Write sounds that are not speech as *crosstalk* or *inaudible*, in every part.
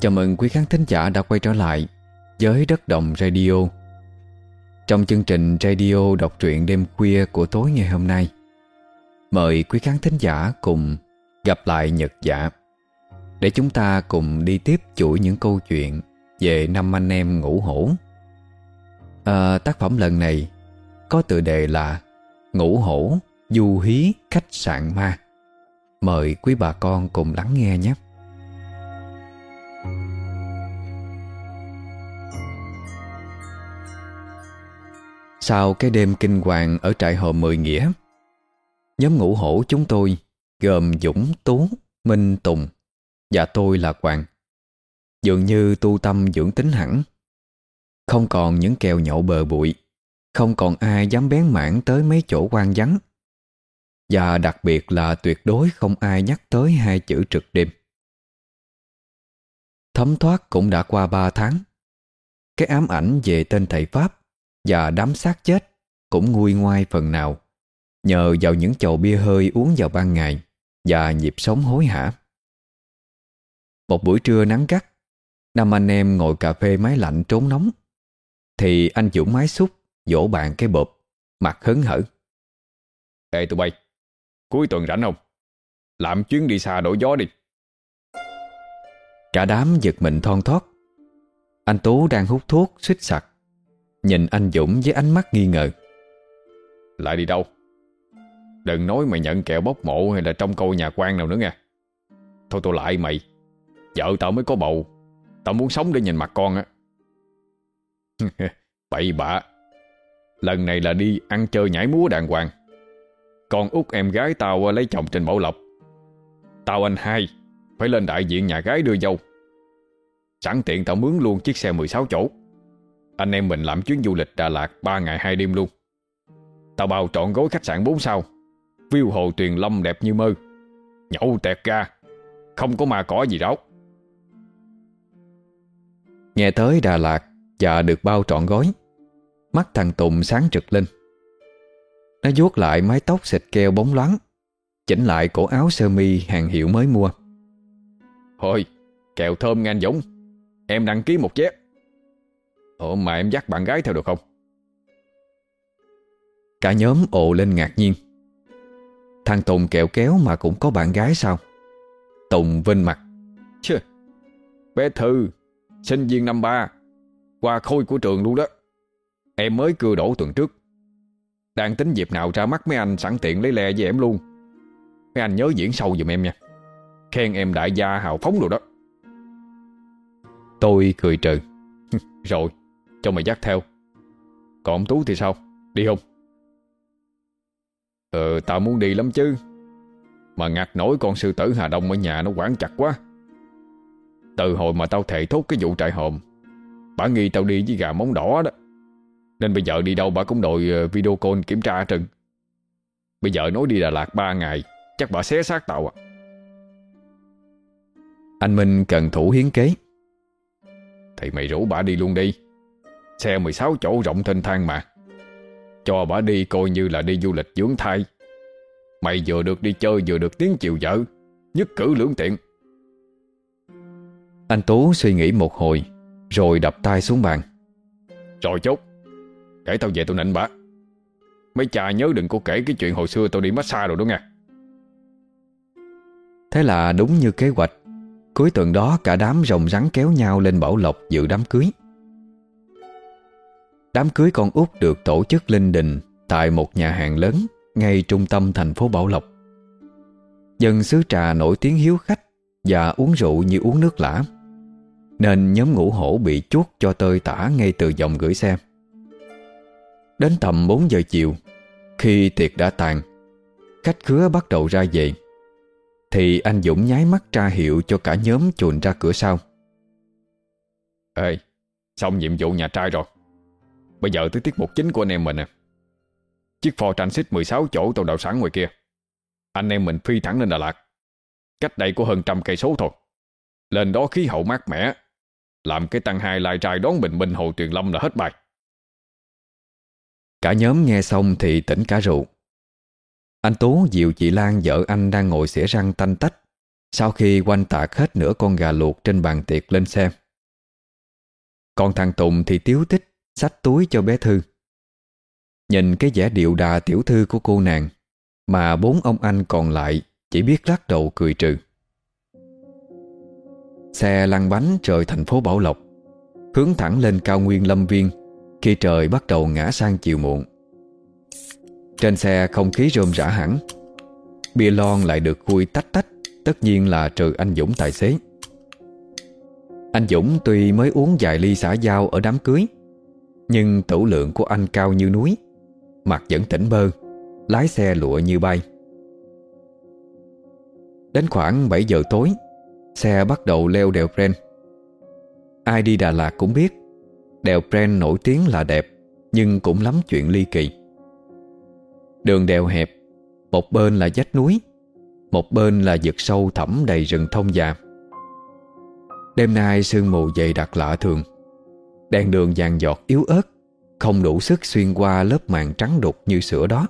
Chào mừng quý khán thính giả đã quay trở lại với Đất Đồng Radio. Trong chương trình radio đọc truyện đêm khuya của tối ngày hôm nay Mời quý khán thính giả cùng gặp lại Nhật Giả Để chúng ta cùng đi tiếp chuỗi những câu chuyện về năm anh em ngũ hổ. À, Tác phẩm lần này có tựa đề là Ngũ hổ du hí khách sạn ma. Mời quý bà con cùng lắng nghe nhé. Sau cái đêm kinh hoàng ở trại hồ Mười Nghĩa Nhóm ngũ hổ chúng tôi gồm Dũng, Tú, Minh, Tùng và tôi là Quang Dường như tu tâm dưỡng tính hẳn. Không còn những kèo nhậu bờ bụi Không còn ai dám bén mảng tới mấy chỗ quan vắng. Và đặc biệt là tuyệt đối không ai nhắc tới hai chữ trực đêm. Thấm thoát cũng đã qua ba tháng. Cái ám ảnh về tên thầy Pháp và đám xác chết Cũng nguôi ngoai phần nào Nhờ vào những chầu bia hơi uống vào ban ngày Và nhịp sống hối hả. Một buổi trưa nắng gắt Năm anh em ngồi cà phê máy lạnh trốn nóng Thì anh Dũng máy xúc Vỗ bạn cái bộp Mặt hớn hở. Ê tụi bay Cuối tuần rảnh không? Làm chuyến đi xa đổi gió đi. Cả đám giật mình thon thót. Anh Tú đang hút thuốc suýt sặc Nhìn anh Dũng với ánh mắt nghi ngờ. Lại đi đâu? Đừng nói mày nhận kẹo bốc mộ Hay là trong câu nhà quan nào nữa nha Thôi tôi lại mày. Vợ tao mới có bầu. Tao muốn sống để nhìn mặt con á. *laughs* Bậy bạ. Lần này là đi ăn chơi nhảy múa đàng hoàng. Con út em gái tao lấy chồng trên Bảo Lộc. Tao anh hai, Phải lên đại diện nhà gái đưa dâu. Sẵn tiện tao mướn luôn chiếc xe 16 chỗ. Anh em mình làm chuyến du lịch Đà Lạt 3 ngày 2 đêm luôn. Tao bao trọn gói khách sạn 4 sao. View hồ tuyền lâm đẹp như mơ. Nhậu tẹt ga. Không có mà cỏ gì đâu. Nghe tới Đà Lạt Và được bao trọn gói. Mắt thằng Tùng sáng trực lên. Nó vuốt lại mái tóc xịt keo bóng loáng, Chỉnh lại cổ áo sơ mi hàng hiệu mới mua. Thôi, Kẹo thơm ngang giống. Em đăng ký một vé Ủa, mà em dắt bạn gái theo được không? Cả nhóm ồ lên ngạc nhiên. Thằng Tùng kẹo kéo mà cũng có bạn gái sao? Tùng vinh mặt. Chứ Bé Thư, Sinh viên năm ba, Qua khôi của trường luôn đó. Em mới cưa đổ tuần trước. Đang tính dịp nào ra mắt mấy anh sẵn tiện lấy le với em luôn. Mấy anh nhớ diễn sâu giùm em nha. Khen em đại gia hào phóng rồi đó. Tôi cười trừ. *laughs* Rồi cho mày dắt theo. Còn ông Tú thì sao? Đi không? Ờ tao muốn đi lắm chứ. Mà ngặt nổi con sư tử Hà Đông ở nhà nó quản chặt quá. Từ hồi mà tao thề thốt cái vụ trại hòm, Bà nghi tao đi với gà móng đỏ đó. Nên bây giờ đi đâu bà cũng đội ờ, video call kiểm tra trừng. Bây giờ nói đi Đà Lạt 3 ngày, Chắc bà xé xác tao à. Anh Minh cần thủ hiến kế. Thì mày rủ bà đi luôn đi. Xe 16 chỗ rộng thênh thang mà. Cho bà đi coi như là đi du lịch dưỡng thai. Mày vừa được đi chơi vừa được tiếng chiều vợ, Nhất cử lưỡng tiện. Anh Tú suy nghĩ một hồi, Rồi đập tay xuống bàn. Rồi chốt Để tao về tao nịnh bà. Mấy cha nhớ đừng có kể cái chuyện hồi xưa tao đi massage rồi đó nha Thế là đúng như kế hoạch. Cuối tuần đó cả đám rồng rắn kéo nhau lên Bảo Lộc dự đám cưới. Đám cưới con út được tổ chức linh đình Tại một nhà hàng lớn Ngay trung tâm thành phố Bảo Lộc. Dân xứ trà nổi tiếng hiếu khách Và uống rượu như uống nước lã, Nên nhóm ngũ hổ bị chuốt cho tơi tả Ngay từ dòng gửi xe. Đến tầm 4 giờ chiều, Khi tiệc đã tàn, Khách khứa bắt đầu ra về, Thì anh Dũng nháy mắt tra hiệu Cho cả nhóm chuồn ra cửa sau. Ê, Xong nhiệm vụ nhà trai rồi. Bây giờ tới tiết mục chính của anh em mình nè. Chiếc Ford Transit 16 chỗ tàu đậu sẵn ngoài kia. Anh em mình phi thẳng lên Đà Lạt. Cách đây có hơn trăm cây số thôi. Lên đó khí hậu mát mẻ. Làm cái tăng hai lại trai đón bình minh Hồ Tuyền Lâm là hết bài. Cả nhóm nghe xong thì tỉnh cả rượu. Anh Tú dịu chị Lan, vợ anh đang ngồi xỉa răng tanh tách. Sau khi quanh tạc hết nửa con gà luộc trên bàn tiệc lên xem. Còn thằng Tùng thì tiếu tích. Xách túi cho bé Thư. Nhìn cái vẻ điệu đà tiểu thư của cô nàng, Mà bốn ông anh còn lại Chỉ biết lắc đầu cười trừ. Xe lăn bánh trời thành phố Bảo Lộc, Hướng thẳng lên cao nguyên Lâm Viên Khi trời bắt đầu ngã sang chiều muộn. Trên xe không khí rôm rã hẳn, Bia lon lại được khui tách tách, Tất nhiên là trừ anh Dũng tài xế. Anh Dũng tuy mới uống vài ly xả dao ở đám cưới nhưng tủ lượng của anh cao như núi. Mặt vẫn tỉnh bơ, Lái xe lụa như bay. Đến khoảng 7 giờ tối, Xe bắt đầu leo đèo Bren. Ai đi Đà Lạt cũng biết, Đèo Bren nổi tiếng là đẹp, Nhưng cũng lắm chuyện ly kỳ. Đường đèo hẹp, Một bên là dách núi, Một bên là vực sâu thẳm đầy rừng thông già. Đêm nay sương mù dày đặc lạ thường. Đèn đường vàng giọt yếu ớt Không đủ sức xuyên qua lớp màn trắng đục như sữa đó.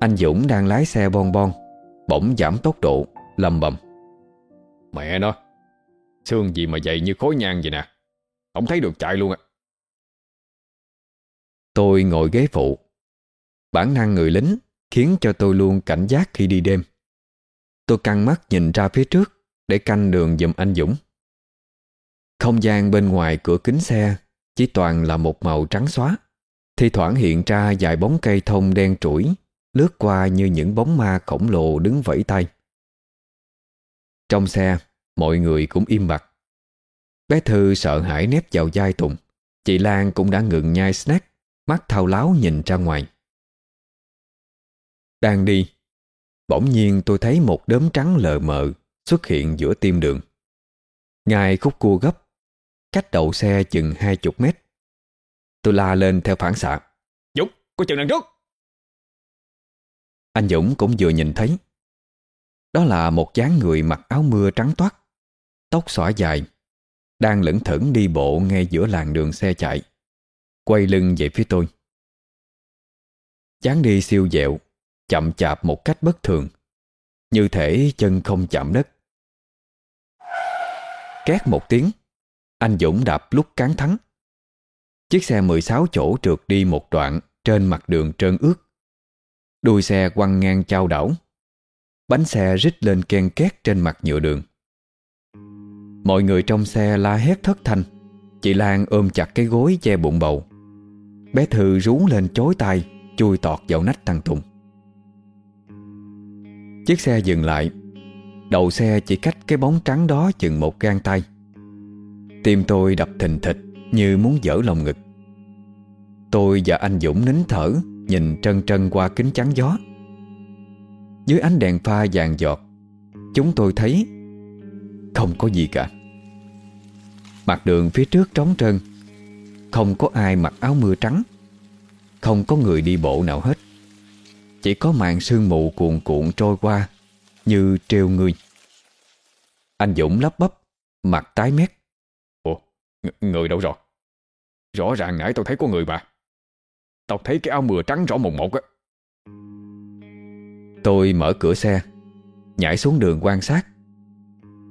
Anh Dũng đang lái xe bon bon Bỗng giảm tốc độ lầm bầm. Mẹ nó Xương gì mà dày như khối nhang vậy nè? Không thấy được chạy luôn á Tôi ngồi ghế phụ. Bản năng người lính Khiến cho tôi luôn cảnh giác khi đi đêm. Tôi căng mắt nhìn ra phía trước Để canh đường giùm anh Dũng không gian bên ngoài cửa kính xe Chỉ toàn là một màu trắng xóa. Thì thoảng hiện ra vài bóng cây thông đen trũi, Lướt qua như những bóng ma khổng lồ đứng vẫy tay. Trong xe, Mọi người cũng im bặt. Bé Thư sợ hãi nép vào vai Tùng. Chị Lan cũng đã ngừng nhai snack, Mắt thao láo nhìn ra ngoài. Đang đi, Bỗng nhiên tôi thấy một đốm trắng lờ mờ Xuất hiện giữa tim đường. Ngay khúc cua gấp. Cách đầu xe chừng hai chục mét. Tôi la lên theo phản xạ. Dũng, có chừng đằng trước. Anh Dũng cũng vừa nhìn thấy. Đó là một dáng người mặc áo mưa trắng toát Tóc xõa dài Đang lững thững đi bộ ngay giữa làn đường xe chạy Quay lưng về phía tôi. Chán đi siêu dẹo Chậm chạp một cách bất thường Như thể chân không chạm đất. Két một tiếng anh Dũng đạp lúc cán thắng. Chiếc xe 16 chỗ trượt đi một đoạn Trên mặt đường trơn ướt. Đuôi xe quăng ngang trao đảo. Bánh xe rít lên ken két trên mặt nhựa đường. Mọi người trong xe la hét thất thanh. Chị Lan ôm chặt cái gối che bụng bầu. Bé Thư rú lên chối tay Chui tọt vào nách thằng Tùng. Chiếc xe dừng lại. Đầu xe chỉ cách cái bóng trắng đó chừng một gang tay. Tim tôi đập thình thịch Như muốn dở lòng ngực. Tôi và anh Dũng nín thở, Nhìn trân trân qua kính chắn gió. Dưới ánh đèn pha vàng giọt, Chúng tôi thấy Không có gì cả. Mặt đường phía trước trống trơn, Không có ai mặc áo mưa trắng, Không có người đi bộ nào hết. Chỉ có màn sương mù cuồn cuộn trôi qua Như treo người. Anh Dũng lắp bắp, Mặt tái mét. Ng, người đâu rồi? Rõ ràng nãy tao thấy có người mà. Tao thấy cái áo mưa trắng rõ mồn một á. Tôi mở cửa xe, Nhảy xuống đường quan sát.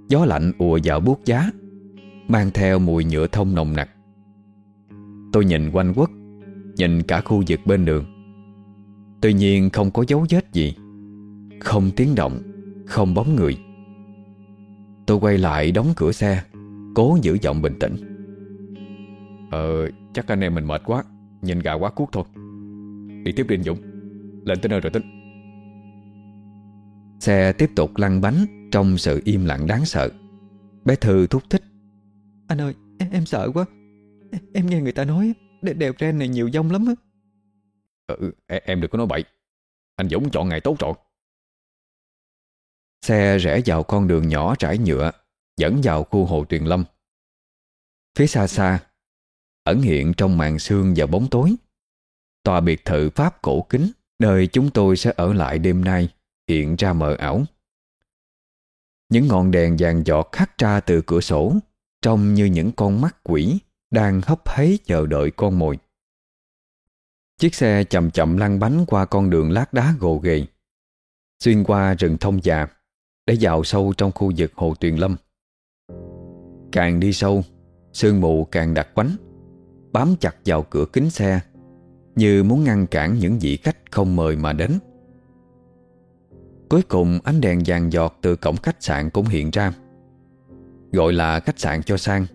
Gió lạnh ùa vào buốt giá, Mang theo mùi nhựa thông nồng nặc. Tôi nhìn quanh quất, Nhìn cả khu vực bên đường. Tuy nhiên không có dấu vết gì, Không tiếng động, Không bóng người. Tôi quay lại đóng cửa xe, Cố giữ giọng bình tĩnh. Ờ chắc anh em mình mệt quá Nhìn gà quá cuốc thôi. Đi tiếp đi anh Dũng. Lên tới nơi rồi tính. Xe tiếp tục lăn bánh Trong sự im lặng đáng sợ. Bé Thư thúc thích. Anh ơi em, em sợ quá. Em nghe người ta nói đ- Đèo ren này nhiều dông lắm á. Ừ, em, em đừng có nói bậy. Anh Dũng chọn ngày tốt rồi. Xe rẽ vào con đường nhỏ trải nhựa Dẫn vào khu hồ Tuyền Lâm. Phía xa xa Ẩn hiện trong màn sương và bóng tối. Tòa biệt thự Pháp cổ kính, Nơi chúng tôi sẽ ở lại đêm nay, Hiện ra mờ ảo. Những ngọn đèn vàng giọt khắc ra từ cửa sổ, Trông như những con mắt quỷ Đang hấp hấy chờ đợi con mồi. Chiếc xe chậm chậm lăn bánh qua con đường lát đá gồ ghề, Xuyên qua rừng thông già, Để vào sâu trong khu vực hồ Tuyền Lâm. Càng đi sâu, Sương mù càng đặc quánh. Bám chặt vào cửa kính xe, Như muốn ngăn cản những vị khách không mời mà đến. Cuối cùng, ánh đèn vàng giọt từ cổng khách sạn cũng hiện ra, Gọi là khách sạn cho sang.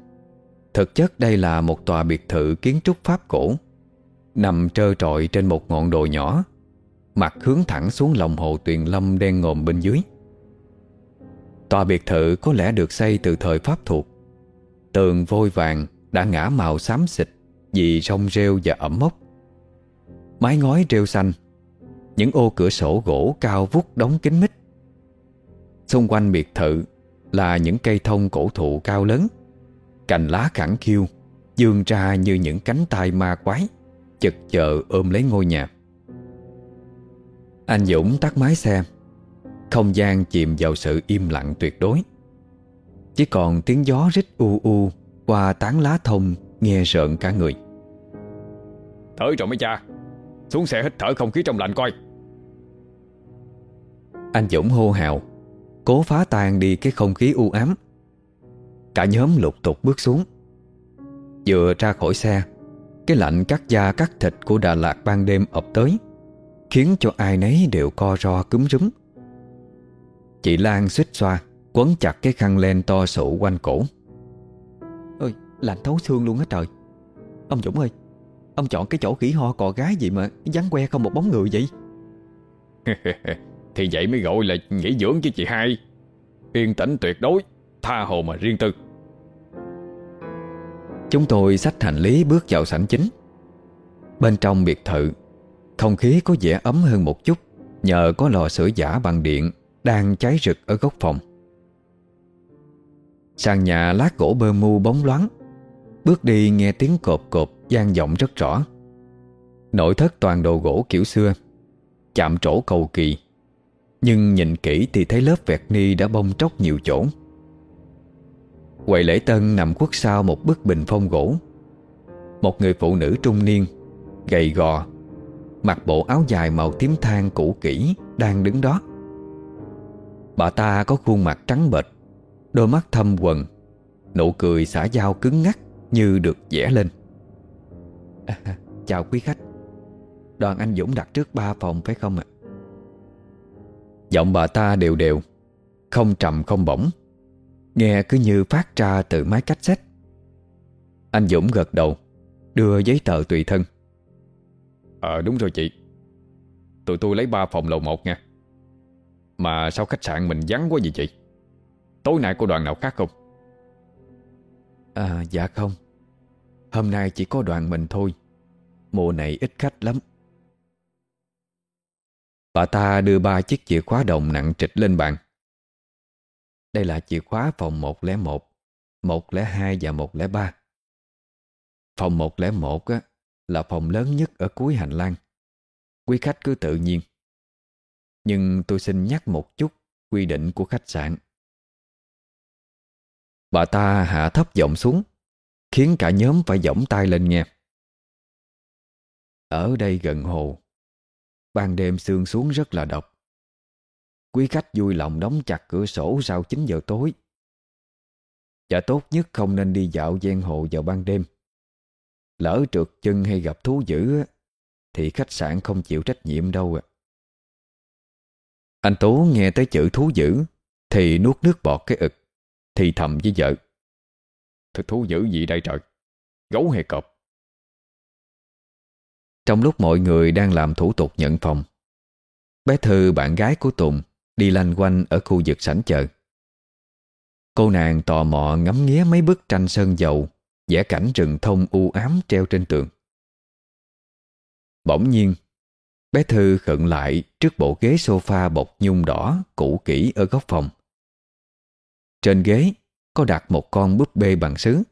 Thực chất đây là một tòa biệt thự kiến trúc Pháp cổ, Nằm trơ trọi trên một ngọn đồi nhỏ, Mặt hướng thẳng xuống lòng hồ tuyền lâm đen ngòm bên dưới. Tòa biệt thự có lẽ được xây từ thời Pháp thuộc. Tường vôi vàng đã ngã màu xám xịt vì rong rêu và ẩm mốc. Mái ngói rêu xanh, Những ô cửa sổ gỗ cao vút đóng kín mít. Xung quanh biệt thự Là những cây thông cổ thụ cao lớn, Cành lá khẳng khiu, Dương ra như những cánh tay ma quái, Chật chờ ôm lấy ngôi nhà. Anh Dũng tắt máy xe, Không gian chìm vào sự im lặng tuyệt đối. Chỉ còn tiếng gió rít u u Qua tán lá thông, Nghe rợn cả người. Tới rồi mấy cha. Xuống xe hít thở không khí trong lạnh coi. Anh Dũng hô hào Cố phá tan đi cái không khí u ám. Cả nhóm lục tục bước xuống. Vừa ra khỏi xe Cái lạnh cắt da cắt thịt của Đà Lạt ban đêm ập tới Khiến cho ai nấy đều co ro cúm rúm. Chị Lan xích xoa Quấn chặt cái khăn len to sụ quanh cổ. Ôi lạnh thấu xương luôn á trời. Ông Dũng ơi Ông chọn cái chỗ khỉ ho cò gái gì mà Vắng que không một bóng người vậy. *laughs* Thì vậy mới gọi là nghỉ dưỡng chứ chị hai. Yên tĩnh tuyệt đối Tha hồ mà riêng tư. Chúng tôi xách hành lý bước vào sảnh chính. Bên trong biệt thự Không khí có vẻ ấm hơn một chút Nhờ có lò sưởi giả bằng điện Đang cháy rực ở góc phòng. Sàn nhà lát gỗ bơ mu bóng loáng Bước đi nghe tiếng cộp cộp gian vọng rất rõ. Nội thất toàn đồ gỗ kiểu xưa, Chạm trổ cầu kỳ. Nhưng nhìn kỹ thì thấy lớp vẹt ni đã bông tróc nhiều chỗ. Quầy lễ tân nằm khuất sau một bức bình phong gỗ. Một người phụ nữ trung niên, Gầy gò, Mặc bộ áo dài màu tím than cũ kỹ Đang đứng đó. Bà ta có khuôn mặt trắng bệch, Đôi mắt thâm quần Nụ cười xả dao cứng ngắc như được vẽ lên. À, *laughs* Chào quý khách. Đoàn anh Dũng đặt trước ba phòng phải không ạ? Giọng bà ta đều đều Không trầm không bổng Nghe cứ như phát ra từ máy cách sách Anh Dũng gật đầu Đưa giấy tờ tùy thân. Ờ đúng rồi chị. Tụi tôi lấy ba phòng lầu một nha. Mà sao khách sạn mình vắng quá vậy chị? Tối nay có đoàn nào khác không? À dạ không Hôm nay chỉ có đoàn mình thôi Mùa này ít khách lắm Bà ta đưa ba chiếc chìa khóa đồng nặng trịch lên bàn đây là chìa khóa phòng 101, 102 và 103. Phòng 101 á, là phòng lớn nhất ở cuối hành lang. Quý khách cứ tự nhiên. Nhưng tôi xin nhắc một chút quy định của khách sạn. Bà ta hạ thấp giọng xuống, khiến cả nhóm phải giỏng tay lên nghe. Ở đây gần hồ, ban đêm sương xuống rất là độc. Quý khách vui lòng đóng chặt cửa sổ sau 9 giờ tối. Và tốt nhất không nên đi dạo gian hồ vào ban đêm. Lỡ trượt chân hay gặp thú dữ thì khách sạn không chịu trách nhiệm đâu à. Anh Tố nghe tới chữ thú dữ thì nuốt nước bọt cái ực thì thầm với vợ. thật thú dữ gì đây trời? Gấu hay cọp? Trong lúc mọi người đang làm thủ tục nhận phòng, Bé Thư, bạn gái của Tùng, Đi lanh quanh ở khu vực sảnh chợ Cô nàng tò mò ngắm nghía mấy bức tranh sơn dầu, vẽ cảnh rừng thông u ám treo trên tường Bỗng nhiên, Bé Thư khựng lại trước bộ ghế sofa bọc nhung đỏ cũ kỹ ở góc phòng trên ghế, có đặt một con búp bê bằng sứ.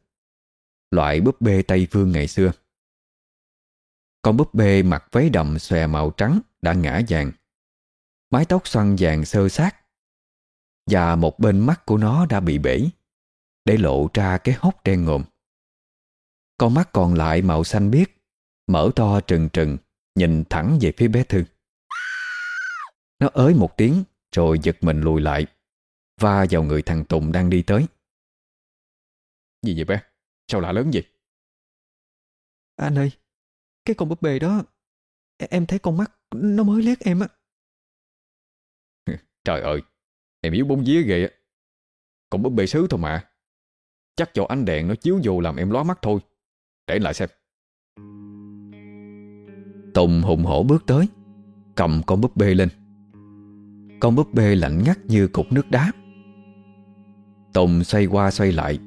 Loại búp bê Tây Phương ngày xưa. Con búp bê mặc váy đầm xòe màu trắng đã ngã vàng. Mái tóc xoăn vàng sơ sát. Và một bên mắt của nó đã bị bể, Để lộ ra cái hốc đen ngồm Con mắt còn lại màu xanh biếc, Mở to trừng trừng, Nhìn thẳng về phía bé Thư. Nó ới một tiếng, Rồi giật mình lùi lại. Va vào người thằng Tùng đang đi tới. Gì vậy bé? Sao lạ lớn vậy? Anh ơi Cái con búp bê đó Em thấy con mắt nó mới liếc em á. *laughs* Trời ơi Em yếu bóng vía ghê á. Còn búp bê sứ thôi mà. Chắc cho ánh đèn nó chiếu vô làm em lóa mắt thôi. Để lại xem. Tùng hùng hổ bước tới Cầm con búp bê lên. Con búp bê lạnh ngắt như cục nước đá Tùng xoay qua xoay lại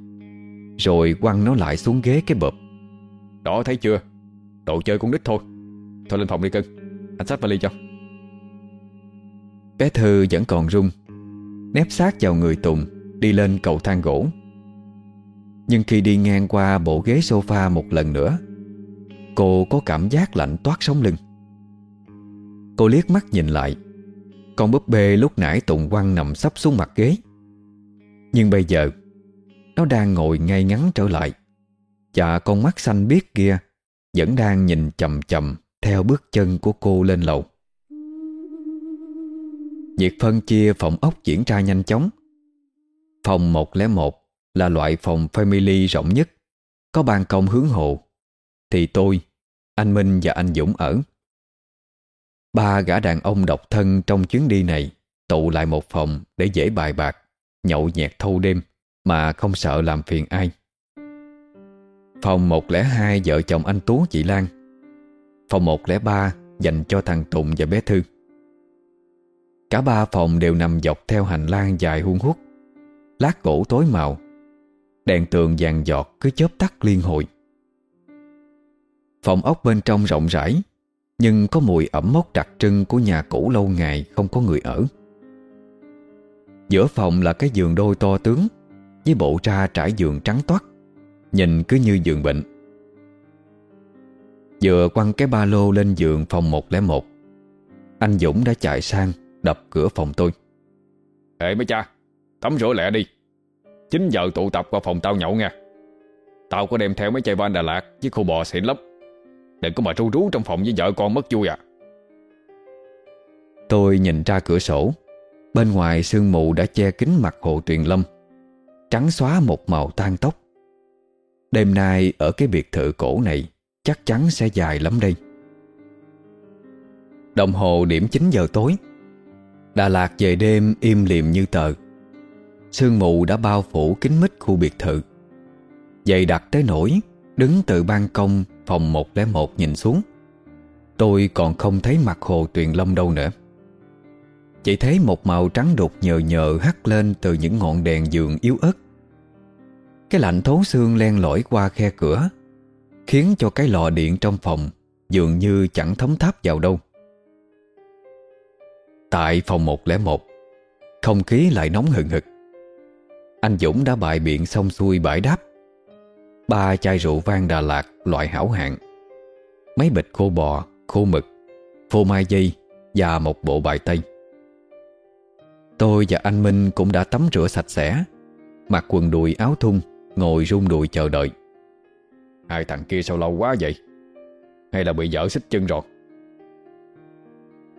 Rồi quăng nó lại xuống ghế cái bợp Đó thấy chưa? Đồ chơi con nít thôi. Thôi lên phòng đi cưng. Anh xách vali cho. Bé Thư vẫn còn run Nép sát vào người Tùng Đi lên cầu thang gỗ. Nhưng khi đi ngang qua bộ ghế sofa một lần nữa Cô có cảm giác lạnh toát sống lưng. Cô liếc mắt nhìn lại Con búp bê lúc nãy Tùng quăng nằm sắp xuống mặt ghế nhưng bây giờ Nó đang ngồi ngay ngắn trở lại. Và con mắt xanh biếc kia Vẫn đang nhìn chầm chầm Theo bước chân của cô lên lầu. Việc phân chia phòng ốc diễn ra nhanh chóng. Phòng 101 là loại phòng family rộng nhất Có ban công hướng hồ. Thì tôi, anh Minh và anh Dũng ở. Ba gã đàn ông độc thân trong chuyến đi này Tụ lại một phòng để dễ bài bạc. Nhậu nhẹt thâu đêm Mà không sợ làm phiền ai. Phòng 102 vợ chồng anh Tú, chị Lan. Phòng 103 dành cho thằng Tùng và bé Thư. Cả ba phòng đều nằm dọc theo hành lang dài hun hút, Lát gỗ tối màu. Đèn tường vàng giọt cứ chớp tắt liên hồi. Phòng ốc bên trong rộng rãi, Nhưng có mùi ẩm mốc đặc trưng của nhà cũ lâu ngày không có người ở. Giữa phòng là cái giường đôi to tướng Với bộ tra trải giường trắng toát. Nhìn cứ như giường bệnh. Vừa quăng cái ba lô lên giường phòng 101 Anh Dũng đã chạy sang Đập cửa phòng tôi. Ê mấy cha Tắm rửa lẹ đi. 9 giờ tụ tập qua phòng tao nhậu nha Tao có đem theo mấy chai van Đà Lạt Với khô bò xịn lắm. Đừng có mà ru rú trong phòng với vợ con mất vui à. Tôi nhìn ra cửa sổ Bên ngoài sương mù đã che kín mặt hồ Tuyền Lâm Trắng xóa một màu tan tóc. Đêm nay ở cái biệt thự cổ này Chắc chắn sẽ dài lắm đây. Đồng hồ điểm 9 giờ tối. Đà Lạt về đêm im lìm như tờ. Sương mù đã bao phủ kín mít khu biệt thự. Dày đặc tới nổi, Đứng từ ban công phòng 101 nhìn xuống. Tôi còn không thấy mặt hồ Tuyền Lâm đâu nữa. Chỉ thấy một màu trắng đục nhờ nhờ hắt lên từ những ngọn đèn giường yếu ớt. Cái lạnh thấu xương len lỏi qua khe cửa Khiến cho cái lò điện trong phòng Dường như chẳng thấm tháp vào đâu. Tại phòng 101 Không khí lại nóng hừng hực. Anh Dũng đã bại biện xong xuôi bãi đáp. Ba chai rượu vang Đà Lạt loại hảo hạng. Mấy bịch khô bò, khô mực Phô mai dây Và một bộ bài tây Tôi và anh Minh cũng đã tắm rửa sạch sẽ, Mặc quần đùi áo thun, Ngồi rung đùi chờ đợi. Hai thằng kia sao lâu quá vậy? Hay là bị dở xích chân rồi?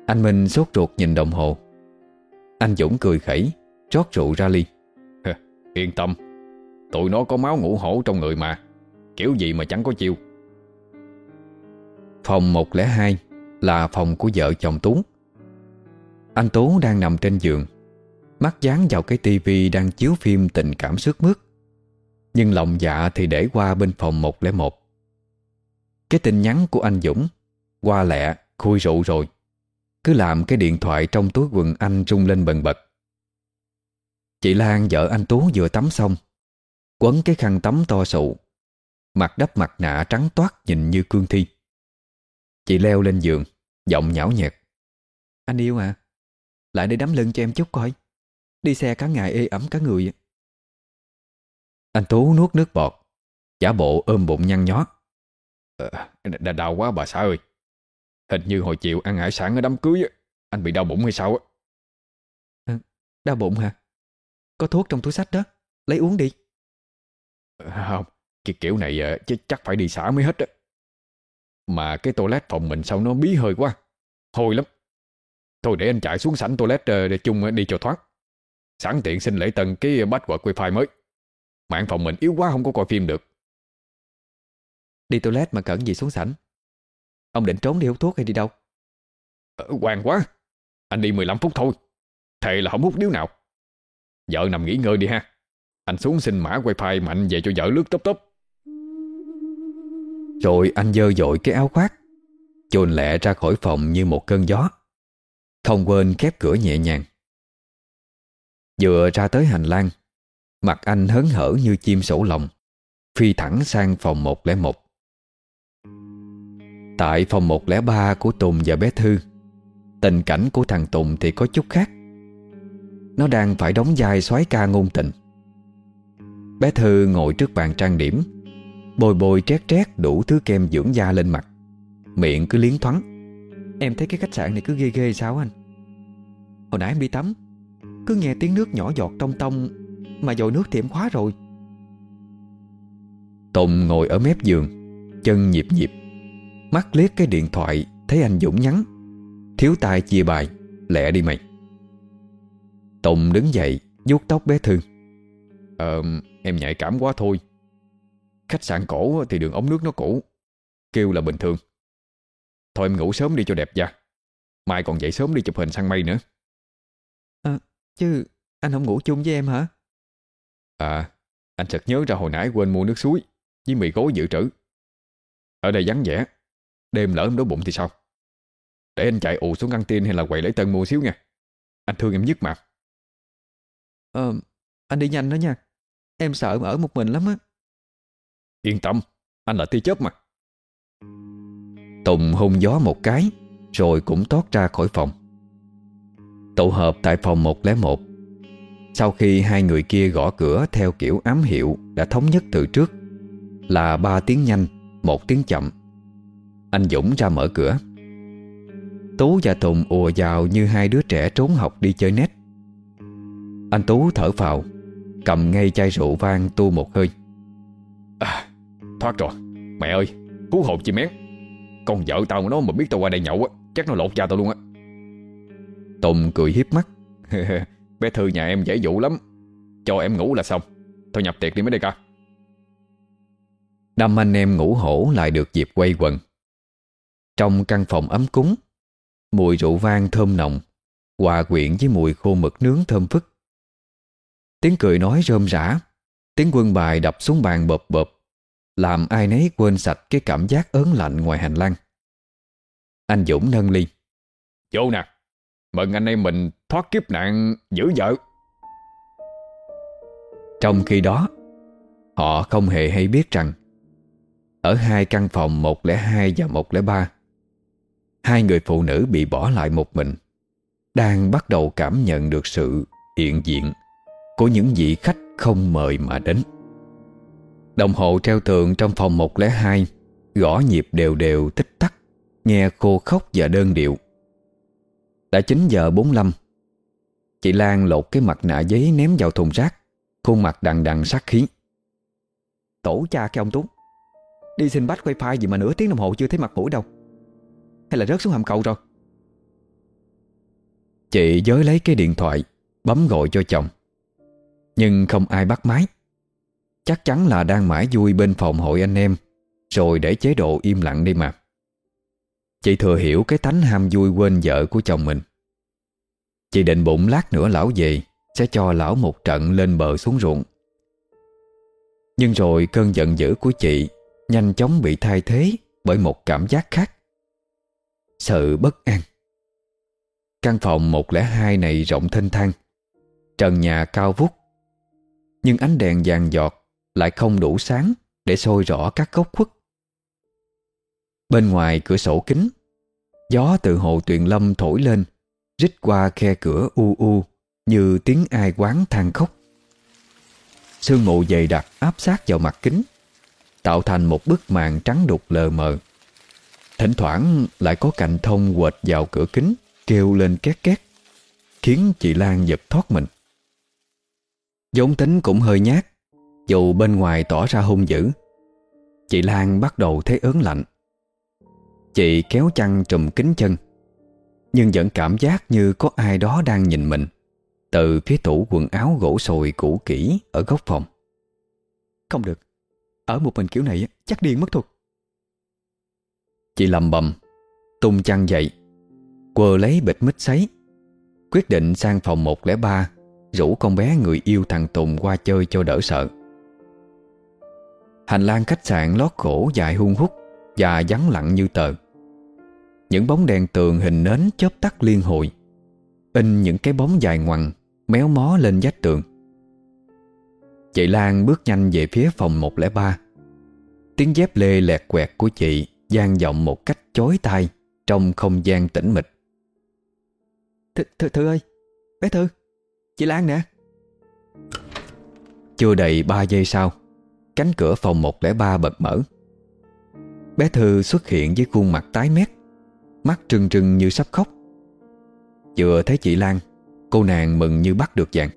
Anh Minh sốt ruột nhìn đồng hồ. Anh Dũng cười khẩy, Rót rượu ra ly. Yên tâm. Tụi nó có máu ngũ hổ trong người mà. Kiểu gì mà chẳng có chiêu. Phòng 102 Là phòng của vợ chồng Tú Anh Tú đang nằm trên giường. Mắt dán vào cái tivi Đang chiếu phim tình cảm sướt mướt. Nhưng lòng dạ thì để qua bên phòng 101 Cái tin nhắn của anh Dũng Qua lẹ, khui rượu rồi. Cứ làm cái điện thoại trong túi quần anh rung lên bần bật. Chị Lan vợ anh Tú vừa tắm xong Quấn cái khăn tắm to sụ Mặt đắp mặt nạ trắng toát nhìn như cương thi. Chị leo lên giường Giọng nhão nhẹt. Anh yêu à? Lại đây đấm lưng cho em chút coi. Đi xe cả ngày ê ẩm cả người. Anh Tú nuốt nước bọt Giả bộ ôm bụng nhăn nhó. À, Đã đau quá bà xã ơi. Hình như hồi chiều ăn hải sản ở đám cưới Anh bị đau bụng hay sao á? À, Đau bụng hả? Có thuốc trong túi sách đó Lấy uống đi. À, Không Cái kiểu này chứ chắc phải đi xả mới hết á. Mà cái toilet phòng mình sao nó bí hơi quá Hôi lắm. Thôi để anh chạy xuống sảnh toilet để chung đi cho thoát Sẵn tiện xin lễ tân cái bách quật wifi mới. Mạng phòng mình yếu quá không có coi phim được. Đi toilet mà cẩn gì xuống sảnh. Ông định trốn đi hút thuốc hay đi đâu? Ờ, Hoàng quá. Anh đi 15 phút thôi. Thề là không hút điếu nào. Vợ nằm nghỉ ngơi đi ha. Anh xuống xin mã wifi mạnh về cho vợ lướt tấp tấp. Rồi anh dơ dội cái áo khoác Chồn lẹ ra khỏi phòng như một cơn gió. Không quên khép cửa nhẹ nhàng Vừa ra tới hành lang. Mặt anh hớn hở như chim sổ lòng, Phi thẳng sang phòng 101 Tại phòng 103 của Tùng và bé Thư, Tình cảnh của thằng Tùng thì có chút khác. Nó đang phải đóng vai soái ca ngôn tình. Bé Thư ngồi trước bàn trang điểm, Bồi bồi trét trét đủ thứ kem dưỡng da lên mặt. Miệng cứ liến thoáng. Em thấy cái khách sạn này cứ ghê ghê sao anh? Hồi nãy em đi tắm cứ nghe tiếng nước nhỏ giọt tông tông Mà dội nước thì em khóa rồi. Tùng ngồi ở mép giường Chân nhịp nhịp Mắt liếc cái điện thoại Thấy anh Dũng nhắn. Thiếu tài chia bài Lẹ đi mày. Tùng đứng dậy vuốt tóc bé thương. Ờ em nhạy cảm quá thôi. Khách sạn cổ thì đường ống nước nó cũ Kêu là bình thường. Thôi em ngủ sớm đi cho đẹp da. Mai còn dậy sớm đi chụp hình săn mây nữa. À, Chứ anh không ngủ chung với em hả? À Anh chợt nhớ ra hồi nãy quên mua nước suối Với mì gói dự trữ. Ở đây vắng vẻ Đêm lỡ em đói bụng thì sao? Để anh chạy ù xuống căng tin hay là quầy lấy tân mua xíu nha. Anh thương em nhất mà. Ờ Anh đi nhanh đó nha. Em sợ mà ở một mình lắm á. Yên tâm Anh là tia chớp mà. Tùng hôn gió một cái Rồi cũng tót ra khỏi phòng Tụ hợp tại phòng 101 Sau khi hai người kia gõ cửa Theo kiểu ám hiệu Đã thống nhất từ trước Là ba tiếng nhanh Một tiếng chậm. Anh Dũng ra mở cửa. Tú và Tùng ùa vào Như hai đứa trẻ trốn học đi chơi net. Anh Tú thở phào Cầm ngay chai rượu vang tu một hơi. À, Thoát rồi. Mẹ ơi cứu hồn chị mén. Con vợ tao nó mà biết tao qua đây nhậu á Chắc nó lột cha tao luôn á. Tùng cười hiếp mắt. *laughs* Bé Thư nhà em dễ dụ lắm. Cho em ngủ là xong. Thôi nhập tiệc đi mấy đây ca. Năm anh em ngủ hổ lại được dịp quay quần. Trong căn phòng ấm cúng, Mùi rượu vang thơm nồng, Hòa quyện với mùi khô mực nướng thơm phức. Tiếng cười nói rơm rã, Tiếng quân bài đập xuống bàn bợp bợp, Làm ai nấy quên sạch cái cảm giác ớn lạnh ngoài hành lang. Anh Dũng nâng ly. Vô nè. Mừng anh em mình thoát kiếp nạn giữ vợ Trong khi đó, Họ không hề hay biết rằng, Ở hai căn phòng 102 và 103 Hai người phụ nữ bị bỏ lại một mình, Đang bắt đầu cảm nhận được sự hiện diện Của những vị khách không mời mà đến. Đồng hồ treo tường trong phòng 102 Gõ nhịp đều đều, tích tắc, Nghe khô khóc và đơn điệu. Đã 9 giờ 45 Chị Lan lột cái mặt nạ giấy ném vào thùng rác, Khuôn mặt đằng đằng sát khí. Tổ cha cái ông Tú Đi xin bắt wifi gì mà nửa tiếng đồng hồ chưa thấy mặt mũi đâu. Hay là rớt xuống hầm cầu rồi? Chị giới lấy cái điện thoại, Bấm gọi cho chồng. Nhưng không ai bắt máy. Chắc chắn là đang mãi vui bên phòng hội anh em, Rồi để chế độ im lặng đi mà. Chị thừa hiểu cái tánh ham vui quên vợ của chồng mình. Chị định bụng lát nữa lão về, Sẽ cho lão một trận lên bờ xuống ruộng. Nhưng rồi cơn giận dữ của chị Nhanh chóng bị thay thế Bởi một cảm giác khác. Sự bất an. Căn phòng 102 này rộng thênh thang, Trần nhà cao vút. Nhưng ánh đèn vàng giọt Lại không đủ sáng Để soi rõ các góc khuất. Bên ngoài cửa sổ kính, Gió từ hồ tuyền lâm thổi lên, Rít qua khe cửa u u, Như tiếng ai quán than khóc. Sương mù dày đặc áp sát vào mặt kính, Tạo thành một bức màn trắng đục lờ mờ. Thỉnh thoảng lại có cạnh thông quệt vào cửa kính, Kêu lên két két, Khiến chị Lan giật thoát mình. Giống tính cũng hơi nhát, Dù bên ngoài tỏ ra hung dữ, Chị Lan bắt đầu thấy ớn lạnh. Chị kéo chăn trùm kính chân, Nhưng vẫn cảm giác như có ai đó đang nhìn mình, Từ phía tủ quần áo gỗ sồi cũ kỹ Ở góc phòng. Không được, Ở một mình kiểu này chắc điên mất thôi. Chị lầm bầm, Tung chăn dậy, quờ lấy bịch mít sấy, Quyết định sang phòng 103 Rủ con bé người yêu thằng Tùng qua chơi cho đỡ sợ. Hành lang khách sạn lót gỗ dài hung hút Và vắng lặng như tờ. Những bóng đèn tường hình nến chớp tắt liên hồi. In những cái bóng dài ngoằn Méo mó lên vách tường. Chị Lan bước nhanh về phía phòng 103 Tiếng dép lê lẹt quẹt của chị gian vọng một cách chối tai Trong không gian tĩnh mịch. Thư, thư, thư ơi Bé Thư Chị Lan nè. Chưa đầy 3 giây sau Cánh cửa phòng 103 bật mở. Bé Thư xuất hiện với khuôn mặt tái mét Mắt trừng trừng như sắp khóc. Vừa thấy chị Lan Cô nàng mừng như bắt được dạng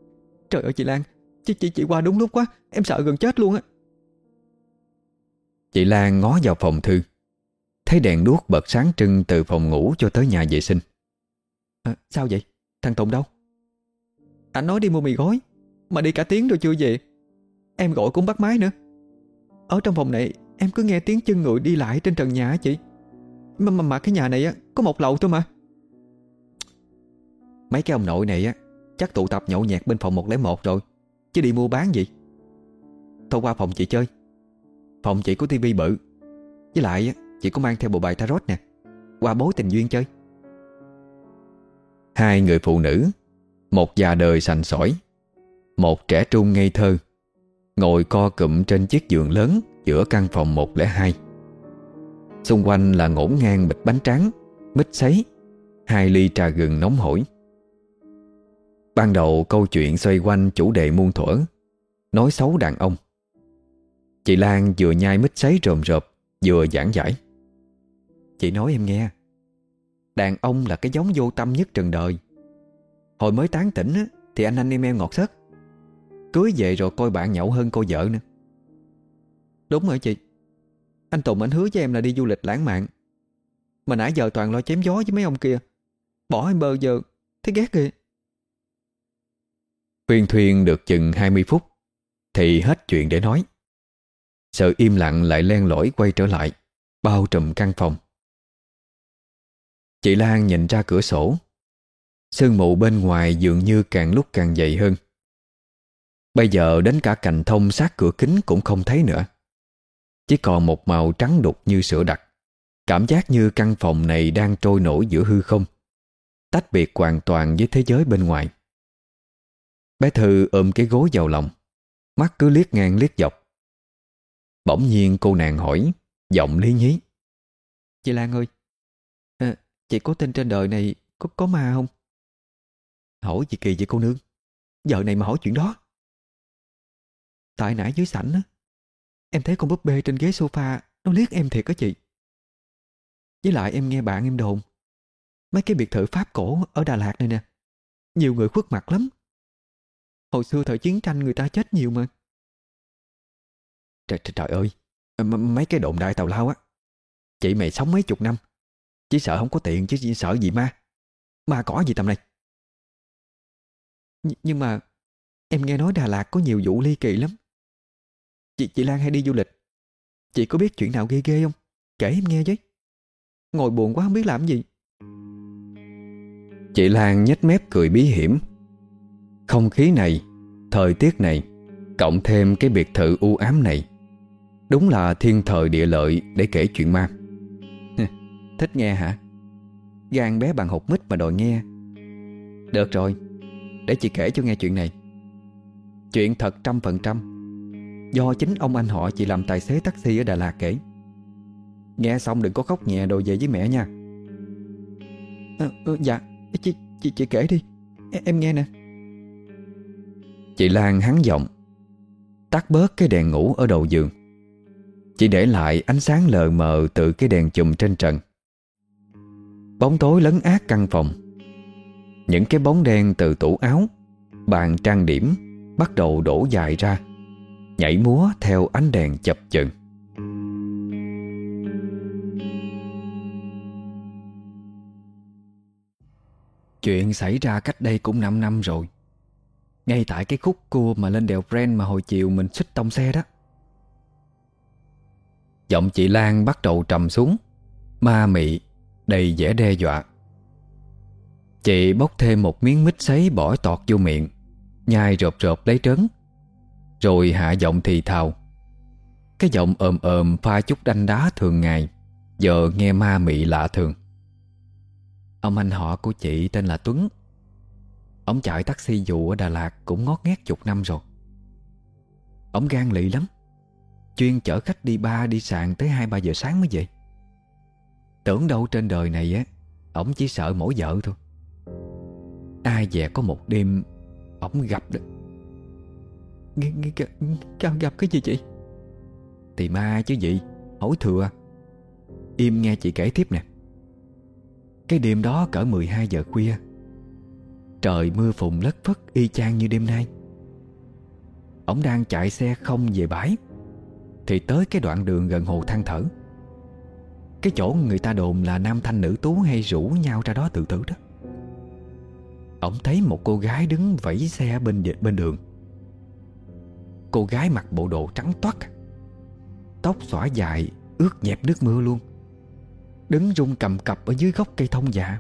Trời ơi chị Lan Chị, chị, chị qua đúng lúc quá Em sợ gần chết luôn á. Chị Lan ngó vào phòng Thư Thấy đèn đuốc bật sáng trưng từ phòng ngủ cho tới nhà vệ sinh. À, Sao vậy? Thằng Tùng đâu? Anh nói đi mua mì gói Mà đi cả tiếng rồi chưa về. Em gọi cũng bắt máy nữa. Ở trong phòng này em cứ nghe tiếng chân người đi lại trên trần nhà chị? Mà, mà, mà cái nhà này á có một lầu thôi mà. Mấy cái ông nội này á Chắc tụ tập nhậu nhẹt bên phòng 101 rồi Chứ đi mua bán gì? Thôi qua phòng chị chơi. Phòng chị có tivi bự Với lại chị có mang theo bộ bài tarot nè Qua bối tình duyên chơi. Hai người phụ nữ Một già đời sành sỏi Một trẻ trung ngây thơ Ngồi co cụm trên chiếc giường lớn Giữa căn phòng 102 Xung quanh là ngổn ngang bịch bánh tráng Mít sấy Hai ly trà gừng nóng hổi. Ban đầu câu chuyện xoay quanh chủ đề muôn thuở Nói xấu đàn ông. Chị Lan vừa nhai mít sấy rồm rộp Vừa giảng giải. Chị nói em nghe Đàn ông là cái giống vô tâm nhất trần đời. Hồi mới tán tỉnh á, Thì anh anh em em ngọt sớt. Cưới về rồi coi bạn nhậu hơn cô vợ nữa. Đúng rồi chị. Anh Tùng anh hứa với em là đi du lịch lãng mạn. Mà nãy giờ toàn lo chém gió với mấy ông kia. Bỏ em bơ giờ Thấy ghét kìa. Khuyên thuyên được chừng 20 phút, Thì hết chuyện để nói. Sự im lặng lại len lỏi quay trở lại, Bao trùm căn phòng. Chị Lan nhìn ra cửa sổ. Sương mù bên ngoài dường như càng lúc càng dày hơn. Bây giờ đến cả cành thông sát cửa kính cũng không thấy nữa. Chỉ còn một màu trắng đục như sữa đặc. Cảm giác như căn phòng này đang trôi nổi giữa hư không. Tách biệt hoàn toàn với thế giới bên ngoài. Bé Thư ôm cái gối vào lòng. Mắt cứ liếc ngang liếc dọc. Bỗng nhiên cô nàng hỏi Giọng lý nhí. Chị Lan ơi à, Chị có tin trên đời này có, có ma không? Hỏi gì kỳ vậy cô nương? Giờ này mà hỏi chuyện đó. Tại nãy dưới sảnh á Em thấy con búp bê trên ghế sofa Nó liếc em thiệt á chị. Với lại em nghe bạn em đồn Mấy cái biệt thự Pháp cổ ở Đà Lạt này nè Nhiều người khuất mặt lắm. Hồi xưa thời chiến tranh người ta chết nhiều mà. Trời, trời, trời ơi M Mấy cái đồn đại tào lao á. Chị mày sống mấy chục năm Chỉ sợ không có tiền chứ sợ gì ma. Ma cỏ gì tầm này. Nh Nhưng mà Em nghe nói Đà Lạt có nhiều vụ ly kỳ lắm. Chị chị Lan hay đi du lịch? Chị có biết chuyện nào ghê ghê không? Kể em nghe với. Ngồi buồn quá không biết làm gì. Chị Lan nhếch mép cười bí hiểm. Không khí này, Thời tiết này, Cộng thêm cái biệt thự u ám này, Đúng là thiên thời địa lợi Để kể chuyện ma. *laughs* Thích nghe hả? Gan bé bằng hột mít mà đòi nghe. Được rồi, Để chị kể cho nghe chuyện này. Chuyện thật trăm phần trăm. Do chính ông anh họ chị làm tài xế taxi ở Đà Lạt kể. Nghe xong đừng có khóc nhẹ đồ về với mẹ nha. À, Dạ chị, chị, chị kể đi. Em, em nghe nè. Chị Lan hắn giọng Tắt bớt cái đèn ngủ ở đầu giường. Chị để lại ánh sáng lờ mờ Từ cái đèn chùm trên trần. Bóng tối lấn át căn phòng. Những cái bóng đen từ tủ áo Bàn trang điểm Bắt đầu đổ dài ra. Nhảy múa theo ánh đèn chập chừng Chuyện xảy ra cách đây cũng 5 năm rồi. Ngay tại cái khúc cua mà lên đèo Brent Mà hồi chiều mình xích tông xe đó. Giọng chị Lan bắt đầu trầm xuống. Ma mị, Đầy vẻ đe dọa. Chị bốc thêm một miếng mít sấy bỏ tọt vô miệng, Nhai rộp rộp lấy trấn rồi hạ giọng thì thào. Cái giọng ồm ồm pha chút đanh đá thường ngày, Giờ nghe ma mị lạ thường. Ông anh họ của chị tên là Tuấn. Ông chạy taxi dù ở Đà Lạt cũng ngót nghét chục năm rồi. Ông gan lị lắm. Chuyên chở khách đi ba, đi sàn tới 2-3 giờ sáng mới về. Tưởng đâu trên đời này á Ông chỉ sợ mỗi vợ thôi. Ai dè có một đêm Ông gặp được. Gặp, gặp cái gì chị? Thì ma chứ gì Hỏi thừa. Im nghe chị kể tiếp nè. Cái đêm đó cỡ 12 giờ khuya Trời mưa phùn lất phất y chang như đêm nay. Ông đang chạy xe không về bãi Thì tới cái đoạn đường gần hồ than thở. Cái chỗ người ta đồn là nam thanh nữ tú hay rủ nhau ra đó tự tử đó. Ông thấy một cô gái đứng vẫy xe bên bên đường. Cô gái mặc bộ đồ trắng toát, Tóc xõa dài, Ướt nhẹp nước mưa luôn. Đứng rung cầm cập ở dưới gốc cây thông dạ.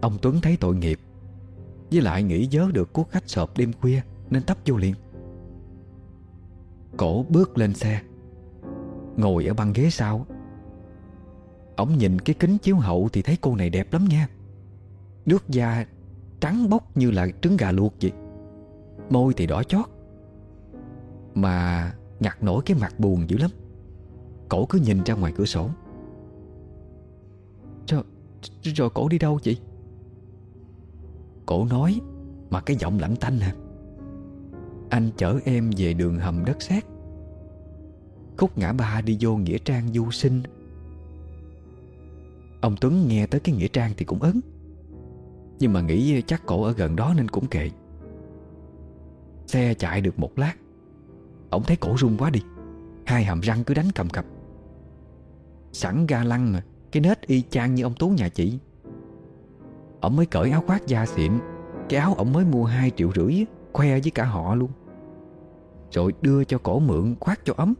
Ông Tuấn thấy tội nghiệp, Với lại nghĩ nhớ được cuốc khách sộp đêm khuya Nên tấp vô liền. Cổ bước lên xe, Ngồi ở băng ghế sau. Ông nhìn cái kính chiếu hậu Thì thấy cô này đẹp lắm nha. Nước da trắng bóc như là trứng gà luộc vậy. Môi thì đỏ chót. Mà ngặt nổi cái mặt buồn dữ lắm. Cổ cứ nhìn ra ngoài cửa sổ. Rồi, rồi cổ đi đâu chị? Cổ nói Mà cái giọng lạnh tanh hả? Anh chở em về đường hầm đất sét. Khúc ngã ba đi vô Nghĩa Trang du sinh. Ông Tuấn nghe tới cái Nghĩa Trang thì cũng ấn Nhưng mà nghĩ chắc cổ ở gần đó nên cũng kệ. Xe chạy được một lát. Ông thấy cổ rung quá đi. Hai hàm răng cứ đánh cầm cập. Sẵn ga lăng mà, Cái nết y chang như ông Tú nhà chị. Ông mới cởi áo khoác da xịn. Cái áo ông mới mua 2 triệu rưỡi Khoe với cả họ luôn. Rồi đưa cho cổ mượn, khoác cho ấm.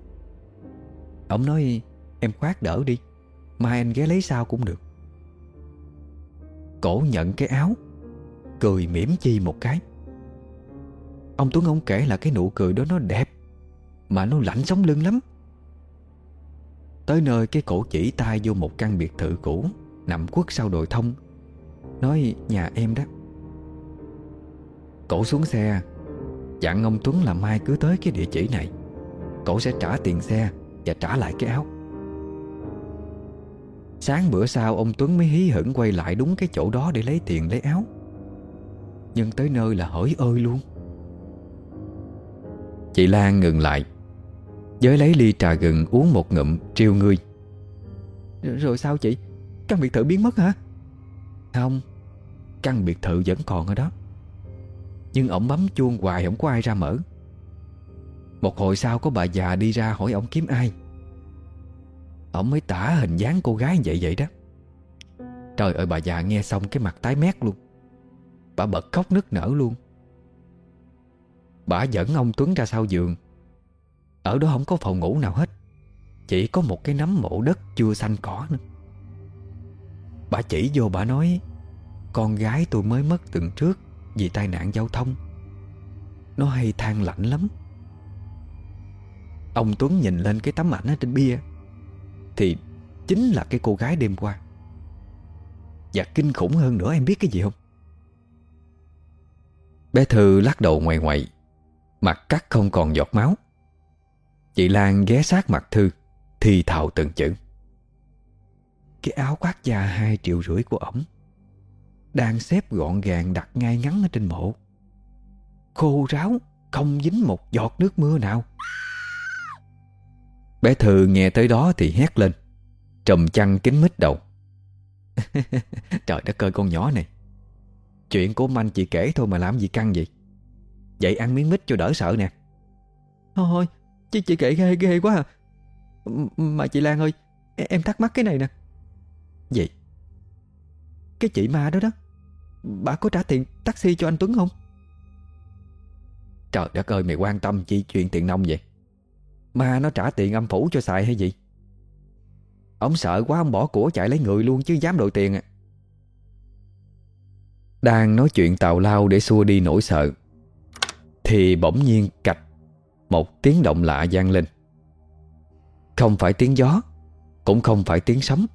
Ông nói, Em khoác đỡ đi, Mai anh ghé lấy sao cũng được. Cổ nhận cái áo, Cười mỉm chi một cái. Ông Tuấn ông kể là cái nụ cười đó nó đẹp, Mà nó lạnh sống lưng lắm. Tới nơi cái cổ chỉ tay vô một căn biệt thự cũ, Nằm quất sau đồi thông, Nói nhà em đó. Cổ xuống xe, Dặn ông Tuấn là mai cứ tới cái địa chỉ này. Cổ sẽ trả tiền xe Và trả lại cái áo. Sáng bữa sau, ông Tuấn mới hí hửng quay lại đúng cái chỗ đó để lấy tiền lấy áo. Nhưng tới nơi là hỡi ơi luôn. Chị Lan ngừng lại. Giới lấy ly trà gừng uống một ngụm triêu ngươi. Rồi sao chị? Căn biệt thự biến mất hả? Không Căn biệt thự vẫn còn ở đó. Nhưng ổng bấm chuông hoài không có ai ra mở. Một hồi sau có bà già đi ra hỏi ổng kiếm ai. Ổng mới tả hình dáng cô gái vậy vậy đó. Trời ơi bà già nghe xong cái mặt tái mét luôn. Bà bật khóc nức nở luôn Bà dẫn ông Tuấn ra sau giường. Ở đó không có phòng ngủ nào hết, Chỉ có một cái nấm mộ đất chưa xanh cỏ nữa. Bà chỉ vô bà nói, Con gái tôi mới mất tuần trước Vì tai nạn giao thông. Nó hay than lạnh lắm. Ông Tuấn nhìn lên cái tấm ảnh ở trên bia, Thì chính là cái cô gái đêm qua. Và kinh khủng hơn nữa, em biết cái gì không? Bé Thư lắc đầu ngoài ngoài Mặt cắt không còn giọt máu. Chị Lan ghé sát mặt Thư, Thì thào từng chữ. Cái áo khoác da hai triệu rưỡi của ổng Đang xếp gọn gàng đặt ngay ngắn ở trên mộ. Khô ráo, Không dính một giọt nước mưa nào. Bé Thư nghe tới đó thì hét lên Trầm chăn kính mít đầu. *laughs* Trời đất ơi, con nhỏ này. Chuyện của manh chị kể thôi mà làm gì căng vậy? Vậy ăn miếng mít cho đỡ sợ nè. Thôi Chị, chị kể ghê ghê quá à. Mà chị Lan ơi Em thắc mắc cái này nè. Gì? Cái chị ma đó đó Bà có trả tiền taxi cho anh Tuấn không? Trời đất ơi mày quan tâm chi chuyện tiền nông vậy? Ma nó trả tiền âm phủ cho xài hay gì? Ông sợ quá ông bỏ của chạy lấy người luôn chứ dám đội tiền à. Đang nói chuyện tào lao để xua đi nỗi sợ thì bỗng nhiên cạch Một tiếng động lạ gian lên. Không phải tiếng gió, Cũng không phải tiếng sấm.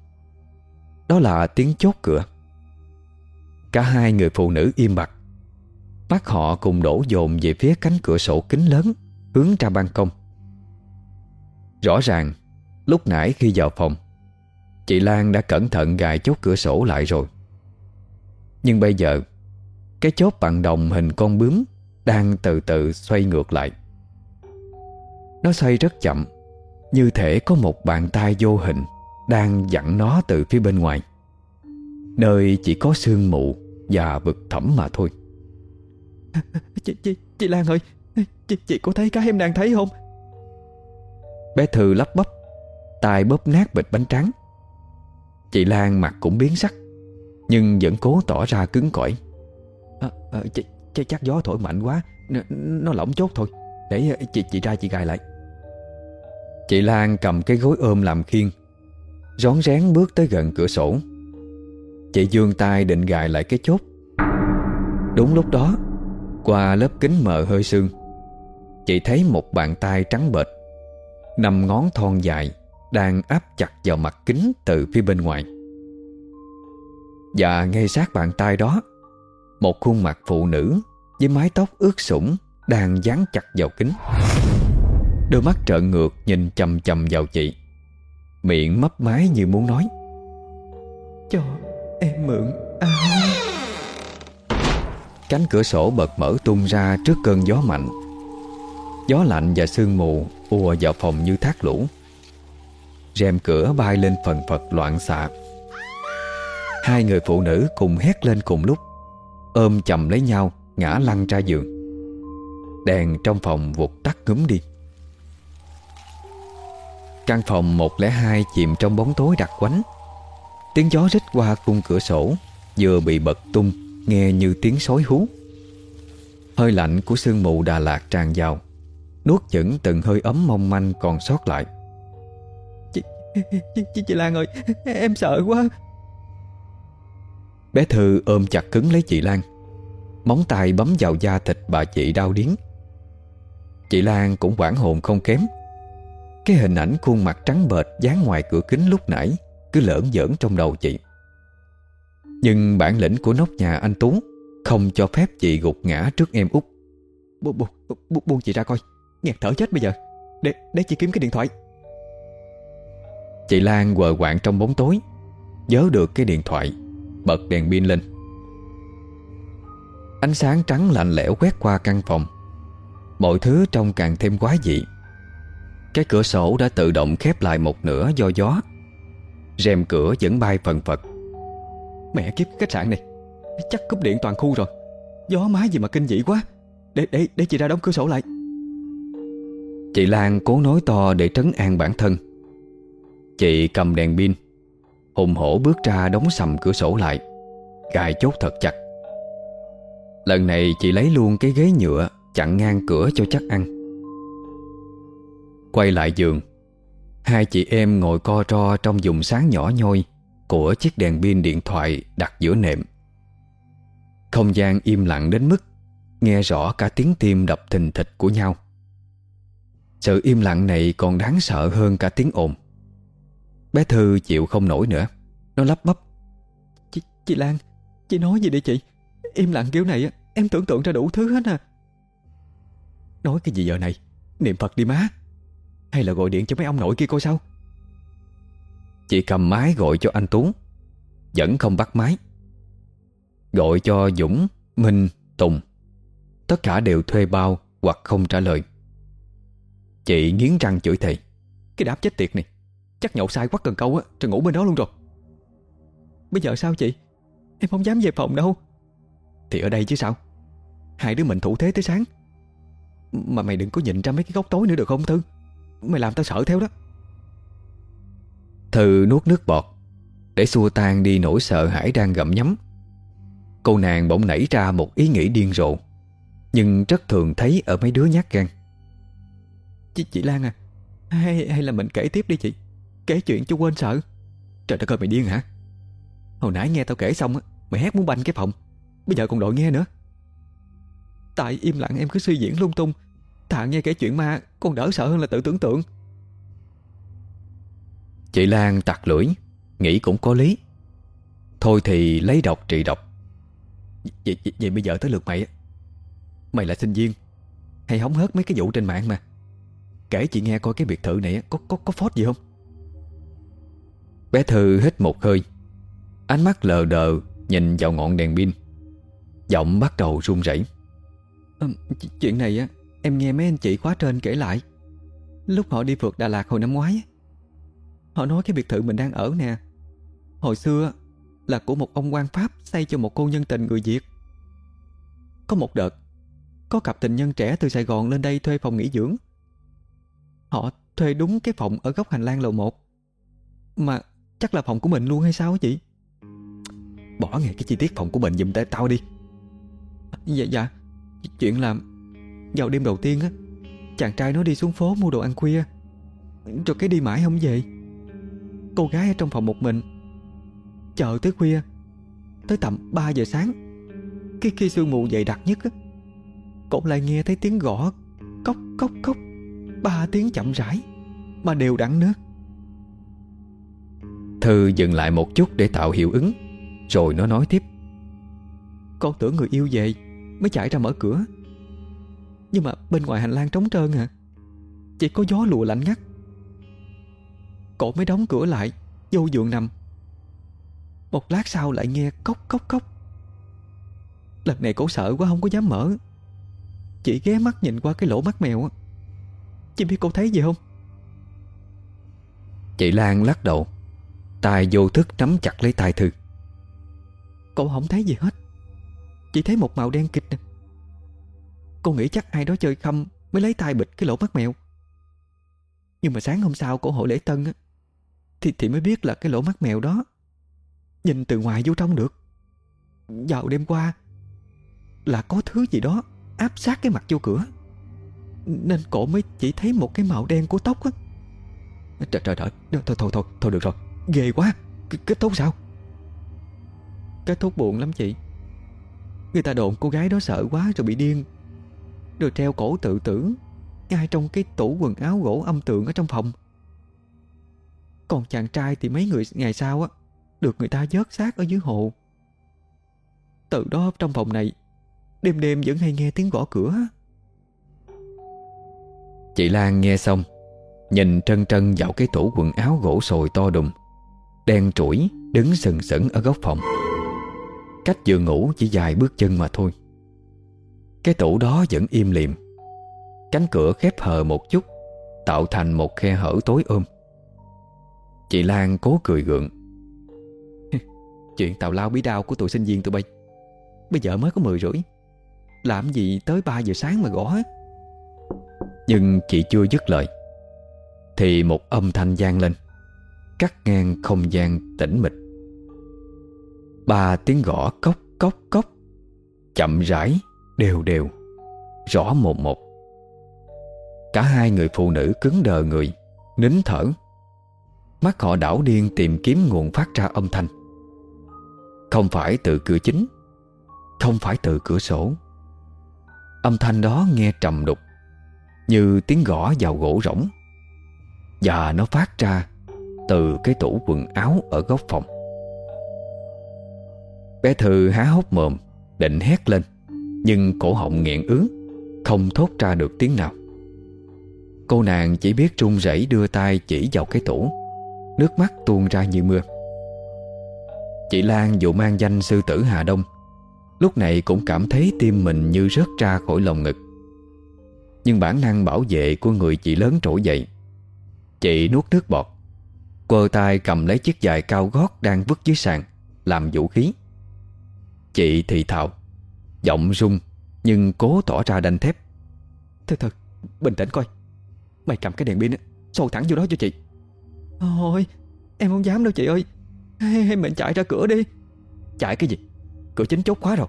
Đó là tiếng chốt cửa. Cả hai người phụ nữ im bặt. Mắt họ cùng đổ dồn về phía cánh cửa sổ kính lớn, Hướng ra ban công. Rõ ràng, Lúc nãy khi vào phòng, Chị Lan đã cẩn thận gài chốt cửa sổ lại rồi. Nhưng bây giờ, Cái chốt bằng đồng hình con bướm đang từ từ xoay ngược lại. Nó xoay rất chậm Như thể có một bàn tay vô hình Đang dặn nó từ phía bên ngoài. Nơi chỉ có sương mù Và vực thẳm mà thôi. *laughs* Chị, chị, chị Lan ơi chị, chị có thấy cái em đang thấy không? Bé Thư lắp bắp tay bóp nát bịch bánh trắng Chị Lan mặt cũng biến sắc Nhưng vẫn cố tỏ ra cứng cỏi. À, à, ch chứ Chắc gió thổi mạnh quá. N, Nó lỏng chốt thôi. Để, chị chị ra chị gài lại. Chị Lan cầm cái gối ôm làm khiên, Rón rén bước tới gần cửa sổ. Chị dương tay định gài lại cái chốt. Đúng lúc đó, Qua lớp kính mờ hơi sương, Chị thấy một bàn tay trắng bệch nằm ngón thon dài Đang áp chặt vào mặt kính từ phía bên ngoài. Và ngay sát bàn tay đó một khuôn mặt phụ nữ Với mái tóc ướt sũng Đang dán chặt vào kính. Đôi mắt trợn ngược nhìn chầm chầm vào chị. Miệng mấp mái như muốn nói Cho em mượn áo Cánh cửa sổ bật mở tung ra trước cơn gió mạnh. Gió lạnh và sương mù ùa vào phòng như thác lũ. Rèm cửa bay lên phần phật loạn xạ. Hai người phụ nữ cùng hét lên cùng lúc Ôm chầm lấy nhau Ngã lăn ra giường. Đèn trong phòng vụt tắt ngúm đi. Căn phòng 102 chìm trong bóng tối đặc quánh. Tiếng gió rít qua khung cửa sổ Vừa bị bật tung Nghe như tiếng sói hú. Hơi lạnh của sương mù Đà Lạt tràn vào Nuốt chửng từng hơi ấm mong manh còn sót lại. Chị, chị, chị, chị Lan ơi Em sợ quá. Bé Thư ôm chặt cứng lấy chị Lan. Móng tay bấm vào da thịt bà chị đau điến Chị Lan cũng quảng hồn không kém. Cái hình ảnh khuôn mặt trắng bệch dán ngoài cửa kính lúc nãy Cứ lởn giỡn trong đầu chị. Nhưng bản lĩnh của nóc nhà anh Tú Không cho phép chị gục ngã trước em út. Bu, bu, bu, bu chị ra coi. Nghẹt thở chết bây giờ. Để, để chị kiếm cái điện thoại. Chị Lan quờ quạng trong bóng tối Nhớ được cái điện thoại. Bật đèn pin lên. Ánh sáng trắng lạnh lẽo quét qua căn phòng. Mọi thứ trông càng thêm quái dị. Cái cửa sổ đã tự động khép lại một nửa do gió. Rèm cửa vẫn bay phần phật. Mẹ kiếp khách sạn này, Chắc cúp điện toàn khu rồi. Gió má gì mà kinh dị quá. Để để để chị ra đóng cửa sổ lại. Chị Lan cố nói to để trấn an bản thân. Chị cầm đèn pin. Hùng hổ bước ra đóng sầm cửa sổ lại Gài chốt thật chặt. Lần này chị lấy luôn cái ghế nhựa, Chặn ngang cửa cho chắc ăn. Quay lại giường, Hai chị em ngồi co ro Trong vùng sáng nhỏ nhoi Của chiếc đèn pin điện thoại đặt giữa nệm. Không gian im lặng đến mức Nghe rõ cả tiếng tim đập thình thịch của nhau. Sự im lặng này còn đáng sợ hơn cả tiếng ồn. Bé Thư chịu không nổi nữa. Nó lắp bắp. Chị, chị Lan, chị nói gì đi chị? Im lặng kiểu này em tưởng tượng ra đủ thứ hết à. Nói cái gì giờ này? Niệm Phật đi má. Hay là gọi điện cho mấy ông nội kia coi sao? Chị cầm máy gọi cho anh Tú Vẫn không bắt máy. Gọi cho Dũng, Minh, Tùng. Tất cả đều thuê bao Hoặc không trả lời. Chị nghiến răng chửi thề. Cái đáp chết tiệt này. Chắc nhậu sai quá cần câu á Rồi ngủ bên đó luôn rồi. Bây giờ sao chị? Em không dám về phòng đâu. Thì ở đây chứ sao? Hai đứa mình thủ thế tới sáng. Mà mày đừng có nhìn ra mấy cái góc tối nữa được không Thư? Mày làm tao sợ theo đó. Thư nuốt nước bọt Để xua tan đi nỗi sợ hãi đang gặm nhấm. Cô nàng bỗng nảy ra một ý nghĩ điên rồ Nhưng rất thường thấy ở mấy đứa nhát gan. Chị, chị Lan à hay, hay là mình kể tiếp đi chị? Kể chuyện cho quên sợ. Trời đất ơi mày điên hả? Hồi nãy nghe tao kể xong á Mày hét muốn banh cái phòng. Bây giờ còn đội nghe nữa. Tại im lặng em cứ suy diễn lung tung. Thà nghe kể chuyện ma Còn đỡ sợ hơn là tự tưởng tượng. Chị Lan tặc lưỡi Nghĩ cũng có lý. Thôi thì lấy độc trị độc. Vậy, vậy, vậy bây giờ tới lượt mày Mày là sinh viên Hay hóng hớt mấy cái vụ trên mạng mà. Kể chị nghe coi cái biệt thự này Có có có phốt gì không? Bé Thư hít một hơi. Ánh mắt lờ đờ Nhìn vào ngọn đèn pin. Giọng bắt đầu run rẩy. À, chuyện này á Em nghe mấy anh chị khóa trên kể lại. Lúc họ đi phượt Đà Lạt hồi năm ngoái Họ nói cái biệt thự mình đang ở nè. Hồi xưa Là của một ông quan Pháp Xây cho một cô nhân tình người Việt. Có một đợt Có cặp tình nhân trẻ từ Sài Gòn lên đây thuê phòng nghỉ dưỡng. Họ thuê đúng cái phòng ở góc hành lang lầu 1 Mà chắc là phòng của mình luôn hay sao á chị? Bỏ nghe cái chi tiết phòng của mình dùm tay tao đi. Dạ dạ. Chuyện là Vào đêm đầu tiên á, Chàng trai nó đi xuống phố mua đồ ăn khuya. Rồi cái đi mãi không về. Cô gái ở trong phòng một mình. Chờ tới khuya, Tới tầm 3 giờ sáng Khi khi sương mù dày đặc nhất á, Cậu lại nghe thấy tiếng gõ, Cốc cốc cốc, Ba tiếng chậm rãi, Mà đều đặn nữa. Thư dừng lại một chút để tạo hiệu ứng, Rồi nó nói tiếp. Con tưởng người yêu về Mới chạy ra mở cửa. Nhưng mà bên ngoài hành lang trống trơn à Chỉ có gió lùa lạnh ngắt. Cậu mới đóng cửa lại, Vô giường nằm. Một lát sau lại nghe cốc cốc cốc. Lần này cổ sợ quá, không có dám mở. Chỉ ghé mắt nhìn qua cái lỗ mắt mèo Chị biết cô thấy gì không? Chị Lan lắc đầu tài vô thức nắm chặt lấy tay Thư. Cậu không thấy gì hết. Chỉ thấy một màu đen kịch. Nè Cô nghĩ chắc ai đó chơi khăm Mới lấy tay bịt cái lỗ mắt mèo. Nhưng mà sáng hôm sau cổ hội lễ tân á thì, thì mới biết là cái lỗ mắt mèo đó Nhìn từ ngoài vô trong được. Vào đêm qua Là có thứ gì đó Áp sát cái mặt vô cửa. Nên cổ mới chỉ thấy một cái màu đen của tóc á. Trời trời trời. Thôi thôi thôi thôi được rồi. Ghê quá. Kết thúc sao? Kết thúc buồn lắm chị. Người ta đồn cô gái đó sợ quá rồi bị điên. Rồi treo cổ tự tử, Ngay trong cái tủ quần áo gỗ âm tượng ở trong phòng. Còn chàng trai thì mấy người ngày sau á, Được người ta vớt xác ở dưới hồ. Từ đó trong phòng này, Đêm đêm vẫn hay nghe tiếng gõ cửa. Chị Lan nghe xong, Nhìn trân trân vào cái tủ quần áo gỗ sồi to đùng. Đen trũi, Đứng sừng sững ở góc phòng. Cách giường ngủ chỉ vài bước chân mà thôi. Cái tủ đó vẫn im lìm. Cánh cửa khép hờ một chút, Tạo thành một khe hở tối ôm. Chị Lan cố cười gượng. *laughs* Chuyện tào lao bí đao của tụi sinh viên tụi bay. Bây giờ mới có 10 rưỡi. Làm gì tới 3 giờ sáng mà gõ Nhưng chị chưa dứt lời, Thì một âm thanh gian lên. Cắt ngang không gian tĩnh mịch. Ba tiếng gõ cốc cốc cốc, Chậm rãi, Đều đều, Rõ một một. Cả hai người phụ nữ cứng đờ người, Nín thở. Mắt họ đảo điên tìm kiếm nguồn phát ra âm thanh. Không phải từ cửa chính, Không phải từ cửa sổ. Âm thanh đó nghe trầm đục, Như tiếng gõ vào gỗ rỗng. Và nó phát ra từ cái tủ quần áo ở góc phòng. Bé Thư há hốc mồm, Định hét lên, Nhưng cổ họng nghẹn ứ Không thốt ra được tiếng nào. Cô nàng chỉ biết run rẩy đưa tay chỉ vào cái tủ, Nước mắt tuôn ra như mưa. Chị Lan dù mang danh sư tử Hà Đông, Lúc này cũng cảm thấy tim mình như rớt ra khỏi lồng ngực. Nhưng bản năng bảo vệ của người chị lớn trỗi dậy, Chị nuốt nước bọt Quơ tay cầm lấy chiếc giày cao gót đang vứt dưới sàn Làm vũ khí. Chị thì thào Giọng rung Nhưng cố tỏ ra đanh thép. Thôi thôi Bình tĩnh coi. Mày cầm cái đèn pin Sâu thẳng vô đó cho chị. Thôi Em không dám đâu chị ơi. Hay, hay mình chạy ra cửa đi. Chạy cái gì? Cửa chính chốt khóa rồi.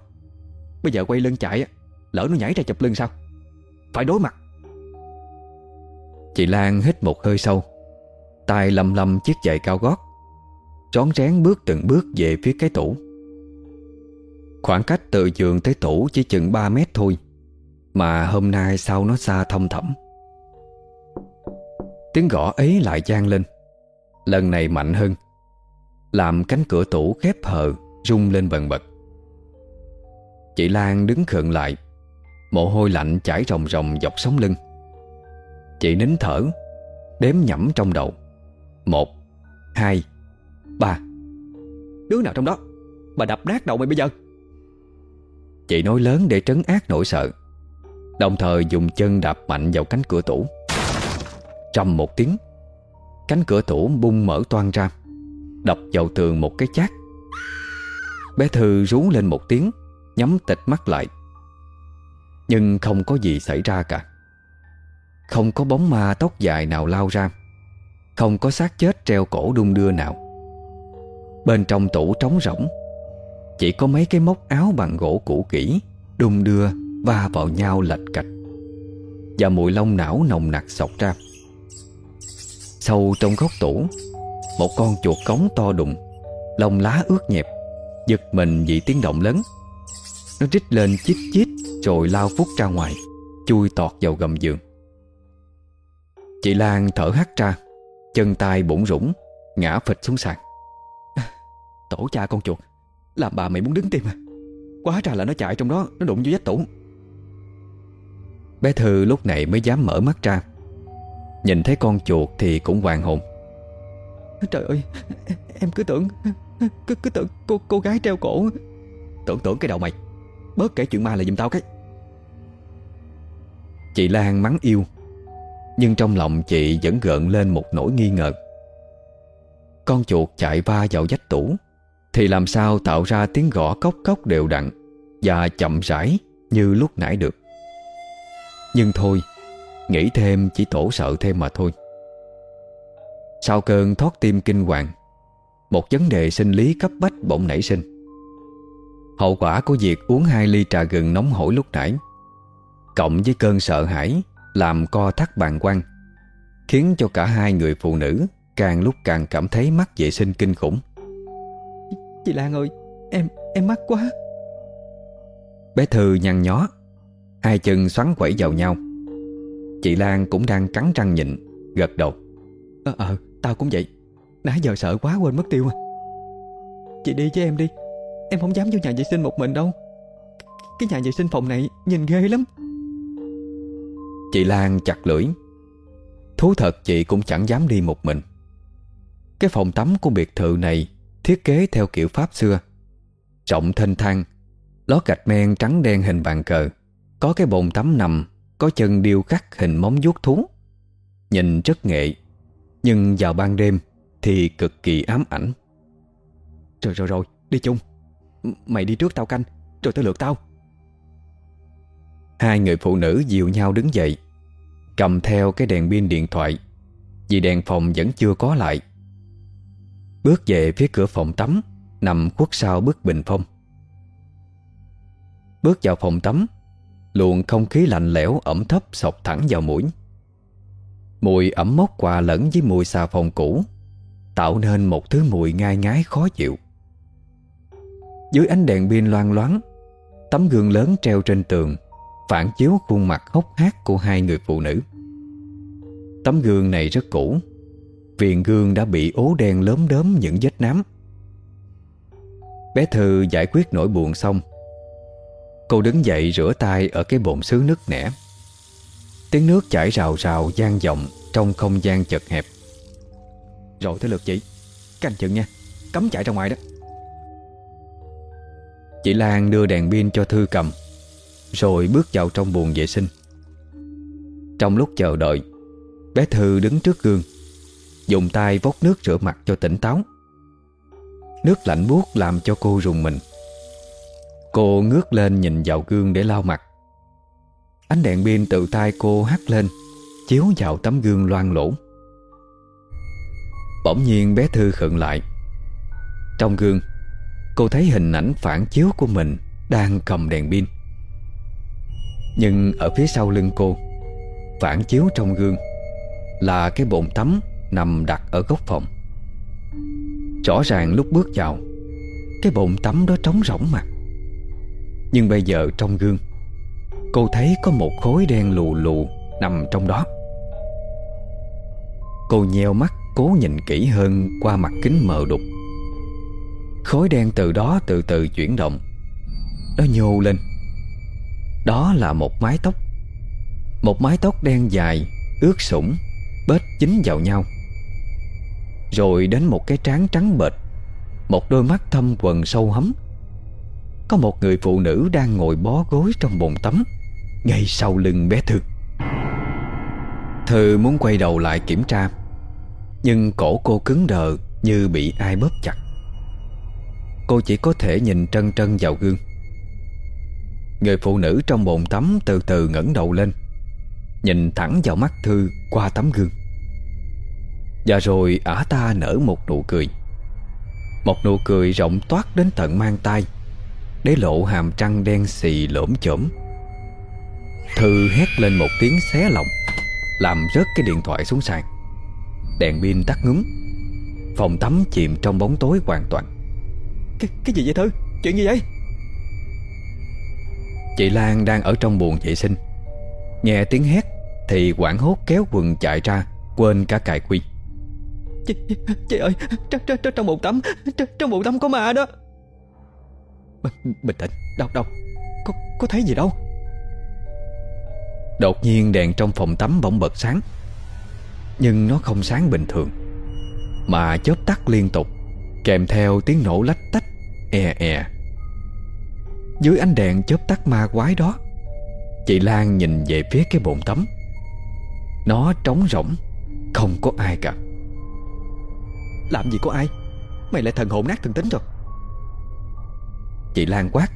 Bây giờ quay lưng chạy Lỡ nó nhảy ra chụp lưng sao? Phải đối mặt. Chị Lan hít một hơi sâu tay lầm lầm chiếc giày cao gót Rón rén bước từng bước về phía cái tủ. Khoảng cách từ giường tới tủ chỉ chừng 3 mét thôi, Mà hôm nay sao nó xa thông thẳm. Tiếng gõ ấy lại gian lên, Lần này mạnh hơn, Làm cánh cửa tủ khép hờ, Rung lên bần bật. Chị Lan đứng khựng lại, Mồ hôi lạnh chảy ròng ròng dọc sống lưng. Chị nín thở, Đếm nhẩm trong đầu. Một, Hai, Ba. Đứa nào trong đó? Bà đập nát đầu mày bây giờ. Chị nói lớn để trấn ác nỗi sợ, Đồng thời dùng chân đạp mạnh vào cánh cửa tủ. Trầm một tiếng, Cánh cửa tủ bung mở toan ra, Đập vào tường một cái chát. Bé Thư rú lên một tiếng, Nhắm tịch mắt lại. Nhưng không có gì xảy ra cả. Không có bóng ma tóc dài nào lao ra. Không có xác chết treo cổ đung đưa nào. Bên trong tủ trống rỗng, Chỉ có mấy cái móc áo bằng gỗ cũ kỹ Đung đưa va vào nhau lệch cạch, Và mùi lông não nồng nặc sọc ra. Sâu trong góc tủ, Một con chuột cống to đùng, Lông lá ướt nhẹp, Giật mình vì tiếng động lớn. Nó rít lên chít chít Rồi lao phút ra ngoài, Chui tọt vào gầm giường. Chị Lan thở hắt ra. Chân tay bụng rủng Ngã phịch xuống sàn. *laughs* Tổ cha con chuột Làm bà mày muốn đứng tim à? Quá ra là nó chạy trong đó Nó đụng vô vách tủ. Bé Thư lúc này mới dám mở mắt ra. Nhìn thấy con chuột thì cũng hoàng hồn. Trời ơi Em cứ tưởng Cứ, cứ tưởng cô, cô gái treo cổ. Tưởng tưởng cái đầu mày Bớt kể chuyện ma là giùm tao cái. Chị Lan mắng yêu nhưng trong lòng chị vẫn gợn lên một nỗi nghi ngờ. Con chuột chạy va vào vách tủ, Thì làm sao tạo ra tiếng gõ cốc cốc đều đặn Và chậm rãi như lúc nãy được. Nhưng thôi, Nghĩ thêm chỉ tổ sợ thêm mà thôi. Sau cơn thoát tim kinh hoàng, Một vấn đề sinh lý cấp bách bỗng nảy sinh. Hậu quả của việc uống hai ly trà gừng nóng hổi lúc nãy, Cộng với cơn sợ hãi làm co thắt bàn quang Khiến cho cả hai người phụ nữ Càng lúc càng cảm thấy mắc vệ sinh kinh khủng. Chị Lan ơi Em em mắc quá. Bé Thư nhăn nhó Hai chân xoắn quẩy vào nhau. Chị Lan cũng đang cắn răng nhịn Gật đầu. Ờ ờ tao cũng vậy. Nãy giờ sợ quá quên mất tiêu à. Chị đi với em đi. Em không dám vô nhà vệ sinh một mình đâu. Cái nhà vệ sinh phòng này nhìn ghê lắm Chị Lan chặt lưỡi. Thú thật chị cũng chẳng dám đi một mình. Cái phòng tắm của biệt thự này Thiết kế theo kiểu Pháp xưa. Rộng thênh thang Lót gạch men trắng đen hình bàn cờ. Có cái bồn tắm nằm, Có chân điêu khắc hình móng vuốt thú. Nhìn rất nghệ, Nhưng vào ban đêm Thì cực kỳ ám ảnh. Rồi rồi rồi đi chung. Mày đi trước tao canh, Rồi tới lượt tao. Hai người phụ nữ dìu nhau đứng dậy, Cầm theo cái đèn pin điện thoại, Vì đèn phòng vẫn chưa có lại. Bước về phía cửa phòng tắm, Nằm khuất sau bức bình phong. Bước vào phòng tắm, Luồng không khí lạnh lẽo ẩm thấp sọc thẳng vào mũi. Mùi ẩm mốc hòa lẫn với mùi xà phòng cũ, Tạo nên một thứ mùi ngai ngái khó chịu. Dưới ánh đèn pin loang loáng, Tấm gương lớn treo trên tường Phản chiếu khuôn mặt hốc hác của hai người phụ nữ. Tấm gương này rất cũ. Viền gương đã bị ố đen lớn đớm những vết nám. Bé Thư giải quyết nỗi buồn xong. Cô đứng dậy rửa tay ở cái bồn xứ nước nẻ. Tiếng nước chảy rào rào gian vọng Trong không gian chật hẹp. Rồi tới lượt chị. Canh chừng nha, Cấm chạy ra ngoài đó. Chị Lan đưa đèn pin cho Thư cầm. Rồi bước vào trong buồng vệ sinh. Trong lúc chờ đợi, Bé Thư đứng trước gương, Dùng tay vốt nước rửa mặt cho tỉnh táo. Nước lạnh buốt làm cho cô rùng mình. Cô ngước lên nhìn vào gương để lau mặt. Ánh đèn pin từ tay cô hắt lên, Chiếu vào tấm gương loang lỗ Bỗng nhiên bé Thư khựng lại. Trong gương, Cô thấy hình ảnh phản chiếu của mình Đang cầm đèn pin. Nhưng ở phía sau lưng cô, Phản chiếu trong gương, Là cái bồn tắm Nằm đặt ở góc phòng. Rõ ràng lúc bước vào, Cái bồn tắm đó trống rỗng mà. Nhưng bây giờ trong gương, Cô thấy có một khối đen lù lù Nằm trong đó. Cô nheo mắt, Cố nhìn kỹ hơn qua mặt kính mờ đục. Khối đen từ đó từ từ chuyển động, Nó nhô lên. Đó là một mái tóc. Một mái tóc đen dài, Ướt sũng, Bết dính vào nhau. Rồi đến một cái trán trắng bệch, Một đôi mắt thâm quần sâu hấm. Có một người phụ nữ đang ngồi bó gối trong bồn tắm, Ngay sau lưng bé Thư. Thư muốn quay đầu lại kiểm tra, Nhưng cổ cô cứng đờ Như bị ai bóp chặt. Cô chỉ có thể nhìn trân trân vào gương. Người phụ nữ trong bồn tắm từ từ ngẩng đầu lên Nhìn thẳng vào mắt Thư qua tấm gương. Và rồi ả ta nở một nụ cười. Một nụ cười rộng toát đến tận mang tay Để lộ hàm trăng đen xì lỗm chổm Thư hét lên một tiếng xé lòng, Làm rớt cái điện thoại xuống sàn. Đèn pin tắt ngúm Phòng tắm chìm trong bóng tối hoàn toàn. Cái, cái gì vậy Thư? Chuyện gì vậy? Chị Lan đang ở trong buồng vệ sinh. Nghe tiếng hét Thì quảng hốt kéo quần chạy ra Quên cả cài quy. Chị, chị ơi Trong, trong, trong bồn tắm trong, trong bồn tắm có ma đó. B Bình tĩnh Đâu đâu Có, có thấy gì đâu. Đột nhiên đèn trong phòng tắm bỗng bật sáng. Nhưng nó không sáng bình thường Mà chớp tắt liên tục Kèm theo tiếng nổ lách tách E e Dưới ánh đèn chớp tắt ma quái đó Chị Lan nhìn về phía cái bồn tắm. Nó trống rỗng Không có ai cả. Làm gì có ai? Mày lại thần hồn nát thần tính rồi. Chị Lan quát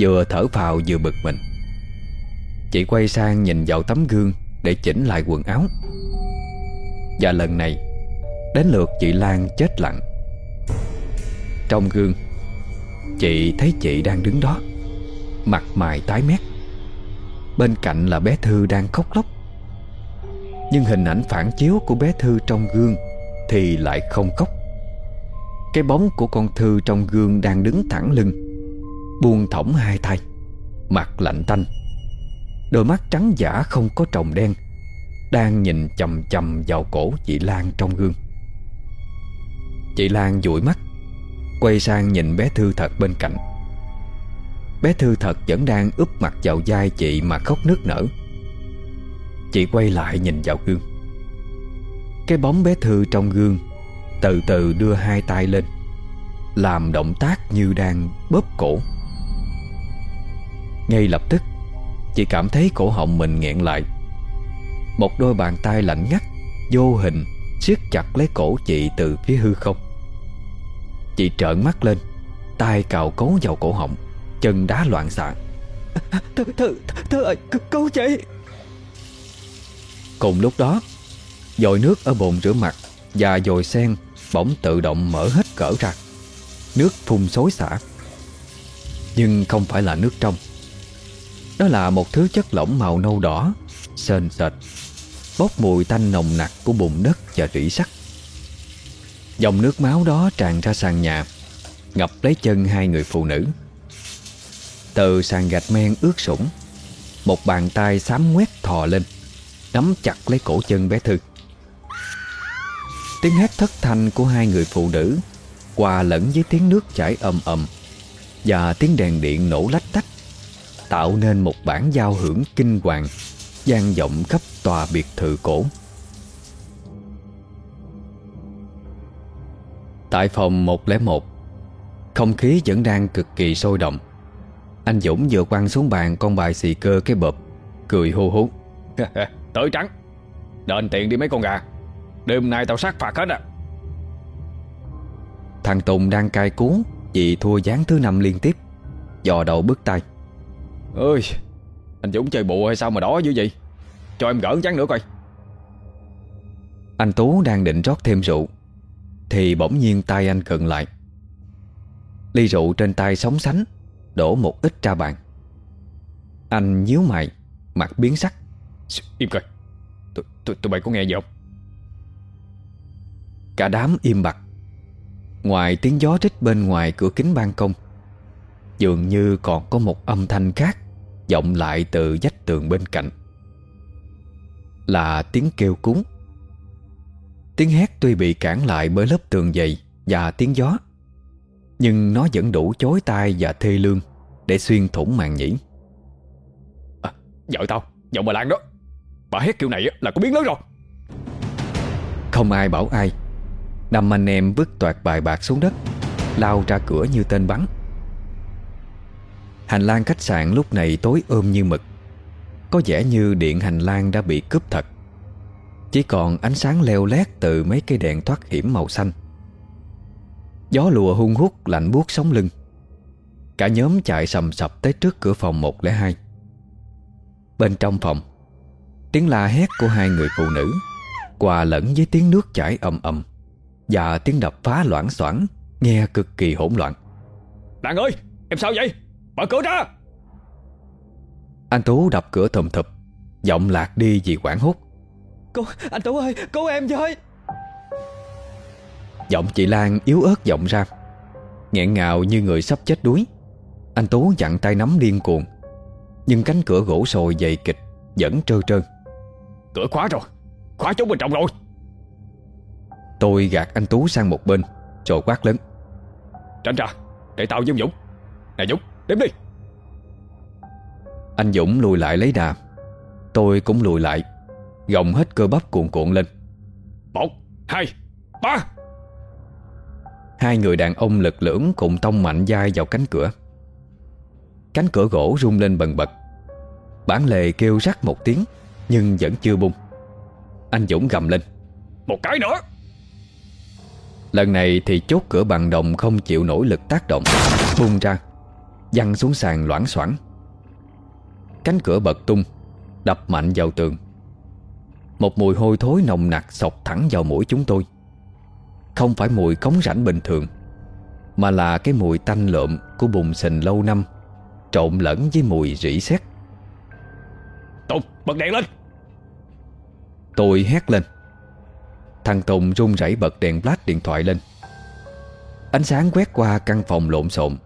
Vừa thở phào vừa bực mình. Chị quay sang nhìn vào tấm gương Để chỉnh lại quần áo. Và lần này Đến lượt chị Lan chết lặng. Trong gương Chị thấy chị đang đứng đó, Mặt mày tái mét. Bên cạnh là bé Thư đang khóc lóc. Nhưng hình ảnh phản chiếu của bé Thư trong gương Thì lại không khóc. Cái bóng của con Thư trong gương đang đứng thẳng lưng, Buông thõng hai tay, Mặt lạnh tanh. Đôi mắt trắng giả không có tròng đen, Đang nhìn chầm chầm vào cổ chị Lan trong gương. Chị Lan dụi mắt Quay sang nhìn bé Thư thật bên cạnh. Bé Thư thật vẫn đang úp mặt vào vai chị mà khóc nức nở. Chị quay lại nhìn vào gương. Cái bóng bé Thư trong gương Từ từ đưa hai tay lên, Làm động tác như đang bóp cổ. Ngay lập tức, Chị cảm thấy cổ họng mình nghẹn lại. Một đôi bàn tay lạnh ngắt, Vô hình siết chặt lấy cổ chị từ phía hư không. Chị trợn mắt lên tay cào cấu vào cổ họng Chân đá loạn xạ. Thư, thư, thư ơi, cứu chị. Cùng lúc đó Dội nước ở bồn rửa mặt Và dồi sen bỗng tự động mở hết cỡ ra. Nước phun xối xả. Nhưng không phải là nước trong. Đó là một thứ chất lỏng màu nâu đỏ Sền sệt Bốc mùi tanh nồng nặc của bùn đất và rỉ sắt Dòng nước máu đó tràn ra sàn nhà, Ngập lấy chân hai người phụ nữ. Từ sàn gạch men ướt sũng, Một bàn tay xám ngoét thò lên, Nắm chặt lấy cổ chân bé Thư. Tiếng hét thất thanh của hai người phụ nữ Hòa lẫn với tiếng nước chảy ầm ầm Và tiếng đèn điện nổ lách tách, Tạo nên một bản giao hưởng kinh hoàng, vang vọng khắp tòa biệt thự cổ. Tại phòng 101 Không khí vẫn đang cực kỳ sôi động. Anh Dũng vừa quăng xuống bàn con bài xì cơ cái bợp Cười hô hú *laughs* Tới trắng. Đền tiền đi mấy con gà. Đêm nay tao sát phạt hết à. Thằng Tùng đang cai cuốn Vì thua gián thứ năm liên tiếp. Dò đầu bước tay. Ơi Anh Dũng chơi bộ hay sao mà đỏ dữ vậy? Cho em gỡ chán nữa coi. Anh Tú đang định rót thêm rượu Thì bỗng nhiên tay anh cận lại. Ly rượu trên tay sóng sánh Đổ một ít ra bàn. Anh nhíu mày Mặt biến sắc. Im coi. Tụi, tụi, tụi bay có nghe gì không? Cả đám im bặt. Ngoài tiếng gió rít bên ngoài cửa kính ban công Dường như còn có một âm thanh khác vọng lại từ vách tường bên cạnh. Là tiếng kêu cúng Tiếng hét tuy bị cản lại bởi lớp tường dày Và tiếng gió Nhưng nó vẫn đủ chối tai và thê lương Để xuyên thủng màn nhĩ. À, Vợ tao, giọng bà Lan đó. Bà hét kiểu này là có biến lớn rồi. Không ai bảo ai. Năm anh em vứt toạt bài bạc xuống đất Lao ra cửa như tên bắn. Hành lang khách sạn lúc này tối ôm như mực. Có vẻ như điện hành lang đã bị cướp thật Chỉ còn ánh sáng leo lét từ mấy cây đèn thoát hiểm màu xanh. Gió lùa hung hút lạnh buốt sống lưng. Cả nhóm chạy sầm sập tới trước cửa phòng 102 Bên trong phòng Tiếng la hét của hai người phụ nữ Hòa lẫn với tiếng nước chảy ầm ầm Và tiếng đập phá loãng xoảng Nghe cực kỳ hỗn loạn. Đàn ơi em sao vậy? Mở cửa ra! Anh Tú đập cửa thầm thụp Giọng lạc đi vì quảng hút Cô, anh Tú ơi, cứu em với. Giọng chị Lan yếu ớt giọng ra nghẹn ngào như người sắp chết đuối. Anh Tú dặn tay nắm điên cuồng Nhưng cánh cửa gỗ sồi dày kịch Vẫn trơ trơn. Cửa khóa rồi Khóa trốn bên trong rồi. Tôi gạt anh Tú sang một bên Rồi quát lớn. Tránh ra Để tao với Dũng. Nè Dũng đếm đi. Anh Dũng lùi lại lấy đà Tôi cũng lùi lại Gồng hết cơ bắp cuộn cuộn lên. Một Hai Ba. Hai người đàn ông lực lưỡng cùng tông mạnh dai vào cánh cửa. Cánh cửa gỗ rung lên bần bật. Bản lề kêu rắc một tiếng Nhưng vẫn chưa bung. Anh Dũng gầm lên. Một cái nữa. Lần này thì chốt cửa bằng đồng không chịu nổi lực tác động. Bung ra Văng xuống sàn loãng xoảng Cánh cửa bật tung Đập mạnh vào tường Một mùi hôi thối nồng nặc sọc thẳng vào mũi chúng tôi. Không phải mùi cống rãnh bình thường Mà là cái mùi tanh lợm Của bùn sình lâu năm Trộn lẫn với mùi rỉ sét. Tùng bật đèn lên. Tôi hét lên. Thằng Tùng run rẩy bật đèn flash điện thoại lên. Ánh sáng quét qua căn phòng lộn xộn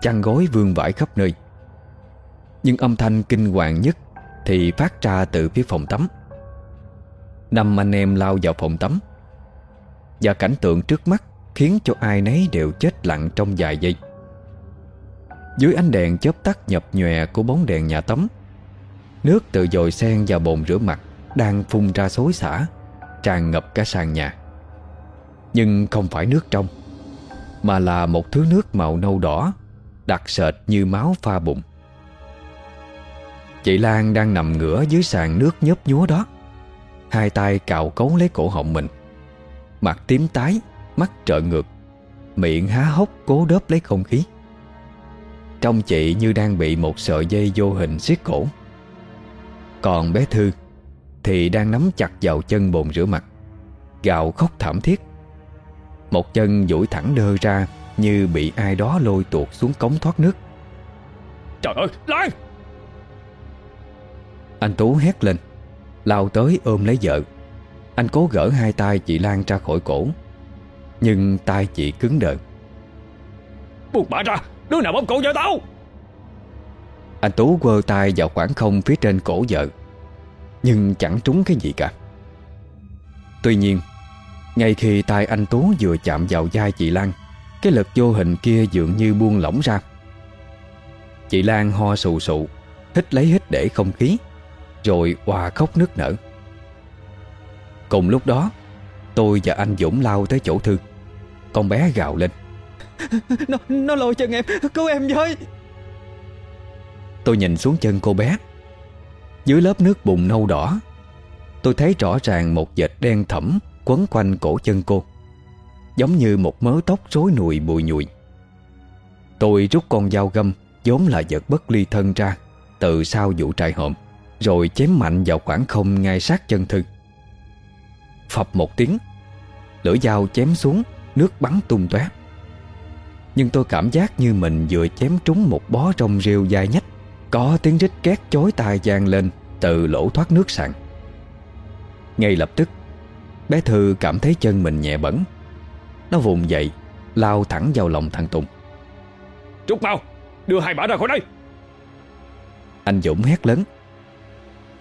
Chăn gối vương vãi khắp nơi. Nhưng âm thanh kinh hoàng nhất Thì phát ra từ phía phòng tắm Năm anh em lao vào phòng tắm. Và cảnh tượng trước mắt Khiến cho ai nấy đều chết lặng trong vài giây. Dưới ánh đèn chớp tắt nhập nhòe Của bóng đèn nhà tắm, Nước từ dồi sen vào bồn rửa mặt Đang phun ra xối xả, Tràn ngập cả sàn nhà. Nhưng không phải nước trong, Mà là một thứ nước màu nâu đỏ, Đặc sệt như máu pha bụng. Chị Lan đang nằm ngửa dưới sàn nước nhớp nhúa đó. Hai tay cào cấu lấy cổ họng mình. Mặt tím tái Mắt trợn ngược Miệng há hốc cố đớp lấy không khí. Trong chị như đang bị một sợi dây vô hình siết cổ. Còn bé Thư Thì đang nắm chặt vào chân bồn rửa mặt Gào khóc thảm thiết. Một chân duỗi thẳng đơ ra Như bị ai đó lôi tuột xuống cống thoát nước. Trời ơi Lan Anh Tú hét lên Lao tới ôm lấy vợ. Anh cố gỡ hai tay chị Lan ra khỏi cổ Nhưng tay chị cứng đờ. Buông bà ra Đứa nào bóp cổ vợ tao? Anh Tú quơ tay vào khoảng không phía trên cổ vợ Nhưng chẳng trúng cái gì cả. Tuy nhiên Ngay khi tay anh Tú vừa chạm vào vai chị Lan Cái lực vô hình kia dường như buông lỏng ra. Chị Lan ho sù sụ Hít lấy hít để không khí Rồi hòa khóc nức nở. Cùng lúc đó Tôi và anh Dũng lao tới chỗ Thư. Con bé gào lên. *laughs* Nó, nó lôi chân em, cứu em với. Tôi nhìn xuống chân cô bé. Dưới lớp nước bùn nâu đỏ Tôi thấy rõ ràng một vệt đen thẫm Quấn quanh cổ chân cô Giống như một mớ tóc rối nùi bụi nhụi Tôi rút con dao găm vốn là vật bất ly thân ra Từ sau vụ trại hòm Rồi chém mạnh vào khoảng không ngay sát chân Thư. Phập một tiếng Lưỡi dao chém xuống Nước bắn tung tóe. Nhưng tôi cảm giác như mình vừa chém trúng một bó rong rêu dài nhách Có tiếng rít két chối tai vang lên Từ lỗ thoát nước sàn. Ngay lập tức Bé Thư cảm thấy chân mình nhẹ bẩn Nó vùng dậy Lao thẳng vào lòng thằng Tùng. Trúc mau Đưa hai bả ra khỏi đây. Anh Dũng hét lớn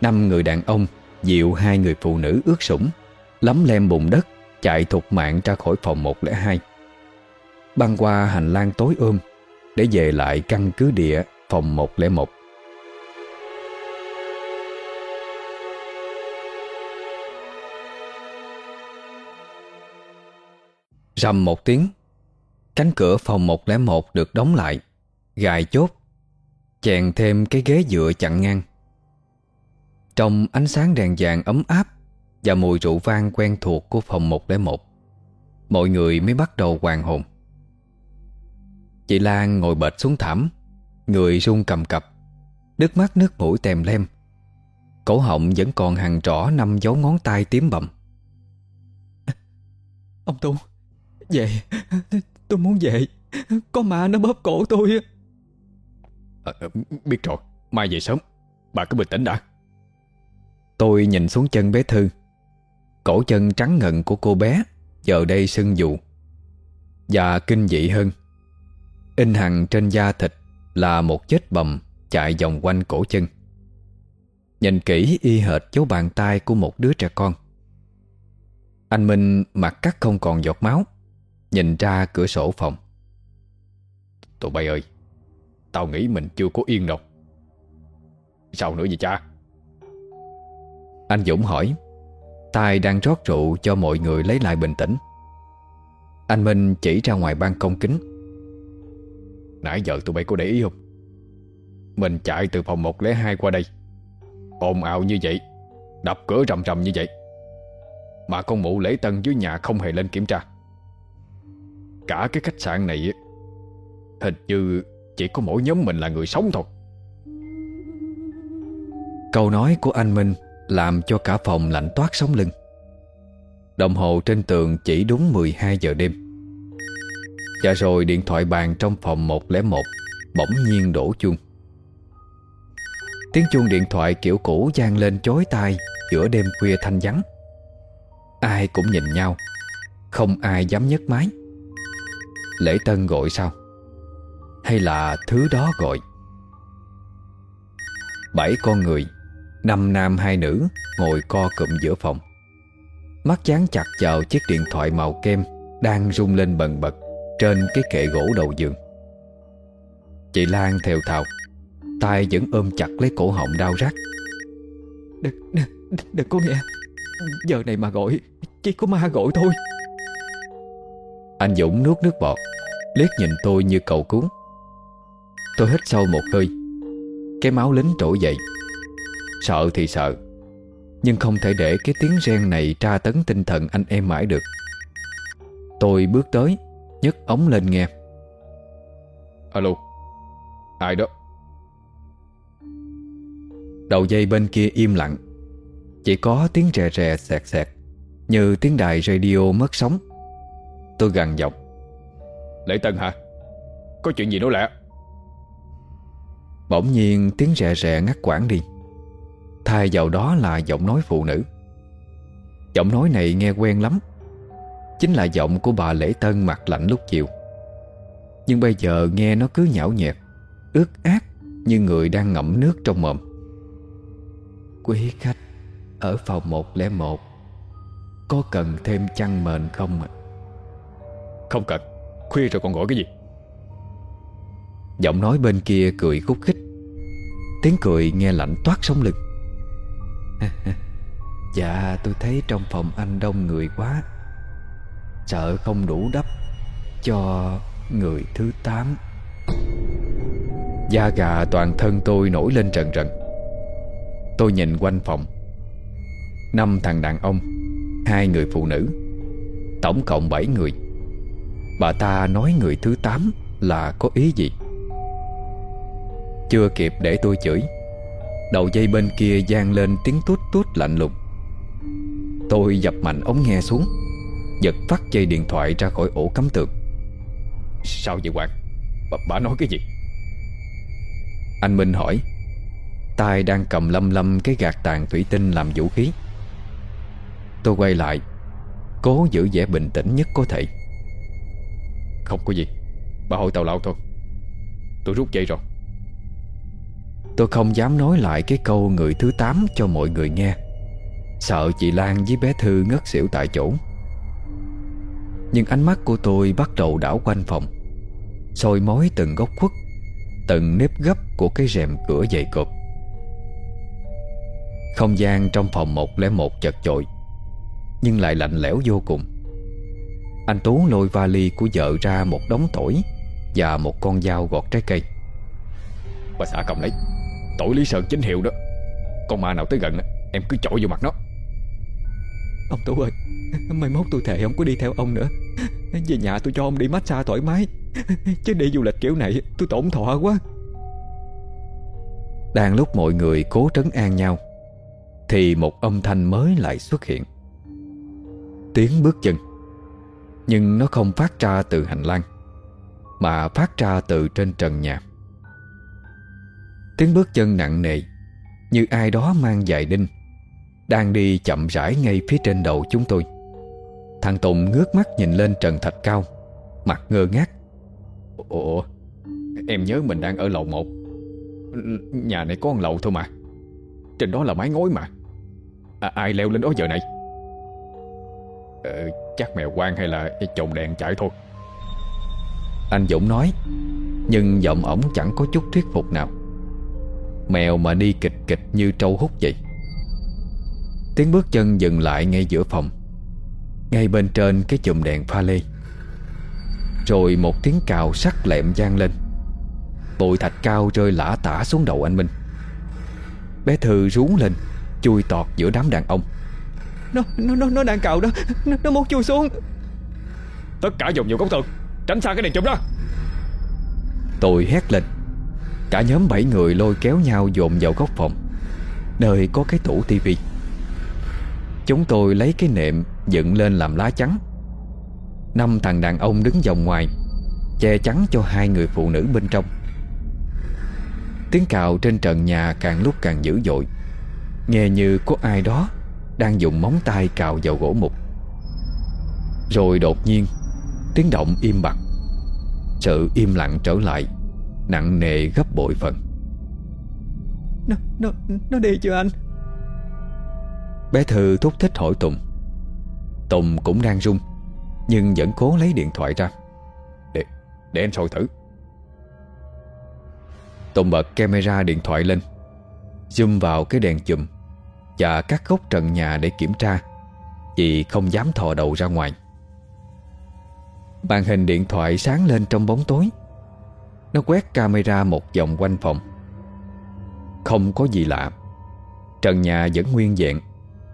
Năm người đàn ông Dịu hai người phụ nữ ướt sũng, lấm lem bùn đất, Chạy thục mạng ra khỏi phòng 102 Băng qua hành lang tối ôm, Để về lại căn cứ địa phòng 101 Rầm một tiếng, Cánh cửa phòng 101 được đóng lại, Gài chốt, Chèn thêm cái ghế dựa chặn ngang. Trong ánh sáng đèn vàng ấm áp Và mùi rượu vang quen thuộc của phòng 101 Mọi người mới bắt đầu hoàn hồn. Chị Lan ngồi bệt xuống thảm Người run cầm cập Nước mắt nước mũi tèm lem. Cổ họng vẫn còn hàng rõ năm dấu ngón tay tím bầm. *laughs* Ông Tu Về. *laughs* Tôi muốn về. Có ma nó bóp cổ tôi à, Biết rồi. Mai về sớm. Bà cứ bình tĩnh đã Tôi nhìn xuống chân bé Thư. Cổ chân trắng ngần của cô bé Giờ đây sưng dụ Và kinh dị hơn. In hằng trên da thịt Là một vết bầm Chạy vòng quanh cổ chân. Nhìn kỹ y hệt dấu bàn tay Của một đứa trẻ con. Anh Minh mặt cắt không còn giọt máu, Nhìn ra cửa sổ phòng. Tụi bay ơi, Tao nghĩ mình chưa có yên đâu. Sao nữa vậy cha? Anh Dũng hỏi Tài đang rót rượu cho mọi người lấy lại bình tĩnh. Anh Minh chỉ ra ngoài ban công kính. Nãy giờ tụi bay có để ý không? Mình chạy từ phòng 102 qua đây, ồn ào như vậy, Đập cửa rầm rầm như vậy, Mà con mụ lễ tân dưới nhà không hề lên kiểm tra. Cả cái khách sạn này Hình như chỉ có mỗi nhóm mình là người sống thôi. Câu nói của anh Minh làm cho cả phòng lạnh toát sống lưng. Đồng hồ trên tường chỉ đúng 12 giờ đêm. Và rồi điện thoại bàn trong phòng 101 Bỗng nhiên đổ chuông. Tiếng chuông điện thoại kiểu cũ gian lên chối tai Giữa đêm khuya thanh vắng. Ai cũng nhìn nhau, Không ai dám nhấc máy. Lễ Tân gọi sao? Hay là thứ đó gọi? Bảy con người Năm nam hai nữ Ngồi co cụm giữa phòng. Mắt dán chặt vào chiếc điện thoại màu kem Đang rung lên bần bật Trên cái kệ gỗ đầu giường. Chị Lan theo thào tay vẫn ôm chặt lấy cổ họng đau rát. Đừng, đừng, đừng có nghe. Giờ này mà gọi Chỉ có ma gọi thôi. Anh Dũng nuốt nước bọt Liếc nhìn tôi như cầu cứu. Tôi hít sâu một hơi Cái máu lính trỗi dậy Sợ thì sợ. Nhưng không thể để cái tiếng ren này tra tấn tinh thần anh em mãi được. Tôi bước tới, nhấc ống lên nghe. Alo, Ai đó? Đầu dây bên kia im lặng. Chỉ có tiếng rè rè sẹt sẹt Như tiếng đài radio mất sóng. Tôi gằn giọng. Lễ Tân hả? Có chuyện gì nói lẽ Bỗng nhiên tiếng rè rè ngắt quãng đi. Thay vào đó là giọng nói phụ nữ. Giọng nói này nghe quen lắm. Chính là giọng của bà Lễ Tân mặt lạnh lúc chiều. Nhưng bây giờ nghe nó cứ nhão nhẹt Ướt át Như người đang ngậm nước trong mồm. Quý khách Ở phòng 101 Có cần thêm chăn mền không ạ? Không cần. Khuya rồi còn gọi cái gì? Giọng nói bên kia cười khúc khích. Tiếng cười nghe lạnh toát sống lưng *laughs* Dạ tôi thấy trong phòng anh đông người quá. Sợ không đủ đắp Cho người thứ tám. Da gà toàn thân tôi nổi lên trần trần. Tôi nhìn quanh phòng. Năm thằng đàn ông, Hai người phụ nữ, Tổng cộng bảy người. Bà ta nói người thứ tám Là có ý gì? Chưa kịp để tôi chửi Đầu dây bên kia gian lên tiếng tút tút lạnh lùng. Tôi dập mạnh ống nghe xuống Giật phát dây điện thoại ra khỏi ổ cắm tường. Sao vậy Hoàng? Bà, bà nói cái gì? Anh Minh hỏi. Tay đang cầm lâm lâm cái gạt tàn thủy tinh làm vũ khí. Tôi quay lại Cố giữ vẻ bình tĩnh nhất có thể. Không có gì Bà hội tàu lao thôi. Tôi rút dây rồi. Tôi không dám nói lại cái câu người thứ tám cho mọi người nghe. Sợ chị Lan với bé Thư ngất xỉu tại chỗ. Nhưng ánh mắt của tôi bắt đầu đảo quanh phòng. Soi mối từng góc khuất, Từng nếp gấp của cái rèm cửa dày cộp. Không gian trong phòng 101 chật chội, Nhưng lại lạnh lẽo vô cùng. Anh Tú lôi vali của vợ ra một đống tỏi Và một con dao gọt trái cây. Bà xã cầm lấy. Tỏi Lý Sơn chính hiệu đó. Con ma nào tới gần Em cứ chọi vô mặt nó. Ông Tú ơi Mai mốt tôi thề không có đi theo ông nữa. Về nhà tôi cho ông đi massage thoải mái. Chứ đi du lịch kiểu này tôi tổn thọ quá. Đang lúc mọi người cố trấn an nhau Thì một âm thanh mới lại xuất hiện. Tiếng bước chân. Nhưng nó không phát ra từ hành lang Mà phát ra từ trên trần nhà Tiếng bước chân nặng nề Như ai đó mang dài đinh Đang đi chậm rãi ngay phía trên đầu chúng tôi. Thằng Tùng ngước mắt nhìn lên trần thạch cao Mặt ngơ ngác. Ủa Em nhớ mình đang ở lầu 1 Nhà này có một lầu thôi mà. Trên đó là mái ngói mà. À, Ai leo lên đó giờ này? Ờ, Chắc mèo quang hay là chồng đèn chạy thôi. Anh Dũng nói Nhưng giọng ổng chẳng có chút thuyết phục nào. Mèo mà đi kịch kịch như trâu hút vậy. Tiếng bước chân dừng lại ngay giữa phòng. Ngay bên trên cái chùm đèn pha lê. Rồi một tiếng cào sắc lẹm gian lên. Bụi thạch cao rơi lả tả xuống đầu anh Minh. Bé Thư rú lên Chui tọt giữa đám đàn ông. Nó nó nó, nó đang cào đó. Nó, nó muốn chui xuống. Tất cả dùng vào góc tường Tránh xa cái đèn chùm đó. Tôi hét lên Cả nhóm bảy người lôi kéo nhau dồn vào góc phòng. Nơi có cái tủ tivi. Chúng tôi lấy cái nệm, dựng lên làm lá chắn. Năm thằng đàn ông đứng vòng ngoài, Che chắn cho hai người phụ nữ bên trong. Tiếng cào trên trần nhà càng lúc càng dữ dội. Nghe như có ai đó Đang dùng móng tay cào vào gỗ mục. Rồi đột nhiên, Tiếng động im bặt. Sự im lặng trở lại. Nặng nề gấp bội phần. Nó, nó, nó đi chưa anh? Bé Thư thúc thích hỏi Tùng. Tùng cũng đang run Nhưng vẫn cố lấy điện thoại ra. Để, để anh soi thử. Tùng bật camera điện thoại lên Zoom vào cái đèn chùm Và các góc trần nhà để kiểm tra Vì không dám thò đầu ra ngoài. Màn hình điện thoại sáng lên trong bóng tối Nó quét camera một vòng quanh phòng. Không có gì lạ. Trần nhà vẫn nguyên vẹn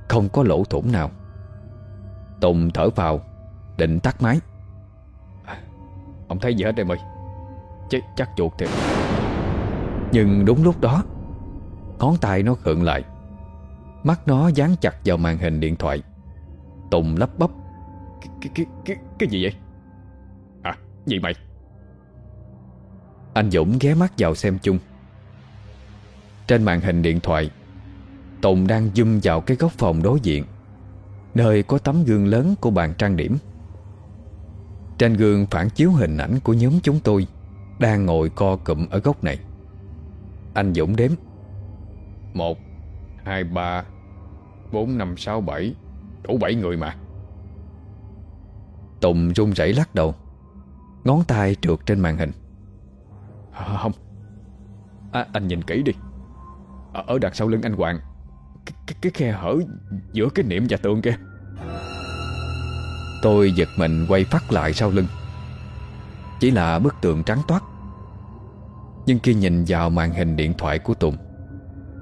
Không có lỗ thủng nào. Tùng thở vào Định tắt máy. Không thấy gì hết em ơi? Ch Chắc chuột thiệt. Nhưng đúng lúc đó Ngón tay nó khựng lại. Mắt nó dán chặt vào màn hình điện thoại. Tùng lắp bắp. Cái, cái, cái, cái gì vậy? À gì mày anh Dũng ghé mắt vào xem chung. Trên màn hình điện thoại, Tùng đang zoom vào cái góc phòng đối diện, Nơi có tấm gương lớn của bàn trang điểm. Trên gương phản chiếu hình ảnh của nhóm chúng tôi Đang ngồi co cụm ở góc này. Anh Dũng đếm. Một, hai, ba, bốn, năm, sáu, bảy. Đủ bảy người mà. Tùng run rẩy lắc đầu, Ngón tay trượt trên màn hình à, Không. À, Anh nhìn kỹ đi. Ở, ở đằng sau lưng anh Hoàng. Cái, cái, cái khe hở giữa cái niệm và tường kia Tôi giật mình quay phát lại sau lưng. Chỉ là bức tường trắng toát. Nhưng khi nhìn vào màn hình điện thoại của Tùng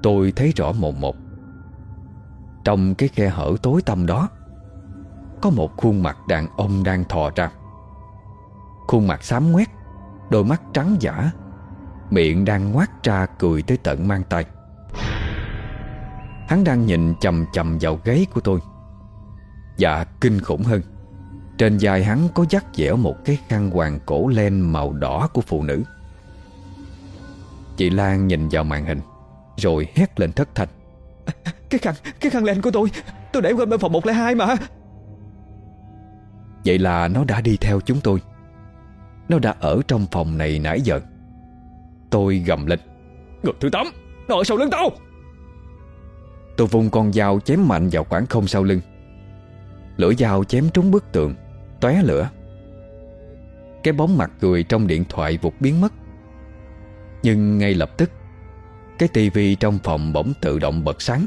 Tôi thấy rõ một một. Trong cái khe hở tối tăm đó Có một khuôn mặt đàn ông đang thò ra. Khuôn mặt xám ngoét Đôi mắt trắng giả Miệng đang ngoác ra cười tới tận mang tay. Hắn đang nhìn chầm chầm vào gáy của tôi. Và kinh khủng hơn Trên vai hắn có dắt dẻo một cái khăn hoàng cổ len màu đỏ của phụ nữ. Chị Lan nhìn vào màn hình Rồi hét lên thất thanh. Cái khăn, cái khăn len của tôi Tôi để quên bên phòng 102 mà. Vậy là nó đã đi theo chúng tôi. Nó đã ở trong phòng này nãy giờ Tôi gầm lên. Người thứ tám Nó ở sau lưng tao. Tôi vung con dao chém mạnh vào khoảng không sau lưng. Lưỡi dao chém trúng bức tường tóe lửa. Cái bóng mặt cười trong điện thoại vụt biến mất. Nhưng ngay lập tức Cái tivi trong phòng bỗng tự động bật sáng.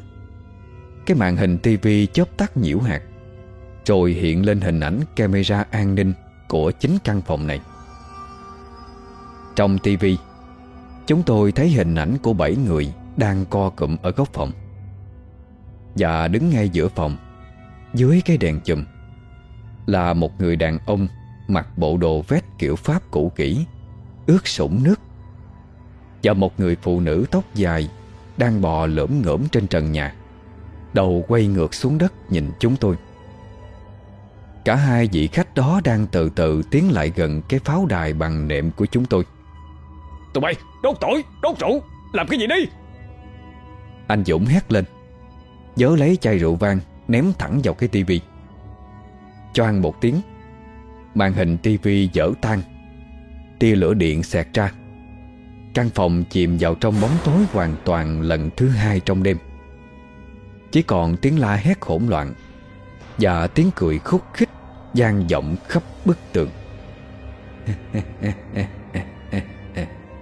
Cái màn hình tivi chớp tắt nhiễu hạt Rồi hiện lên hình ảnh camera an ninh Của chính căn phòng này. Trong tivi Chúng tôi thấy hình ảnh của bảy người Đang co cụm ở góc phòng. Và đứng ngay giữa phòng, Dưới cái đèn chùm, Là một người đàn ông Mặc bộ đồ vest kiểu Pháp cũ kỹ, Ướt sũng nước. Và một người phụ nữ tóc dài Đang bò lỡm ngỡm trên trần nhà, Đầu quay ngược xuống đất nhìn chúng tôi. Cả hai vị khách đó đang từ từ tiến lại gần cái pháo đài bằng nệm của chúng tôi. Tụi bay, đốt tội đốt rượu, Làm cái gì đi? Anh Dũng hét lên. Nhớ lấy chai rượu vang, Ném thẳng vào cái tivi. Choang một tiếng, Màn hình tivi dở tan. Tia lửa điện xẹt ra. Căn phòng chìm vào trong bóng tối hoàn toàn lần thứ hai trong đêm. Chỉ còn tiếng la hét hỗn loạn Và tiếng cười khúc khích gian vọng khắp bức tường. *laughs*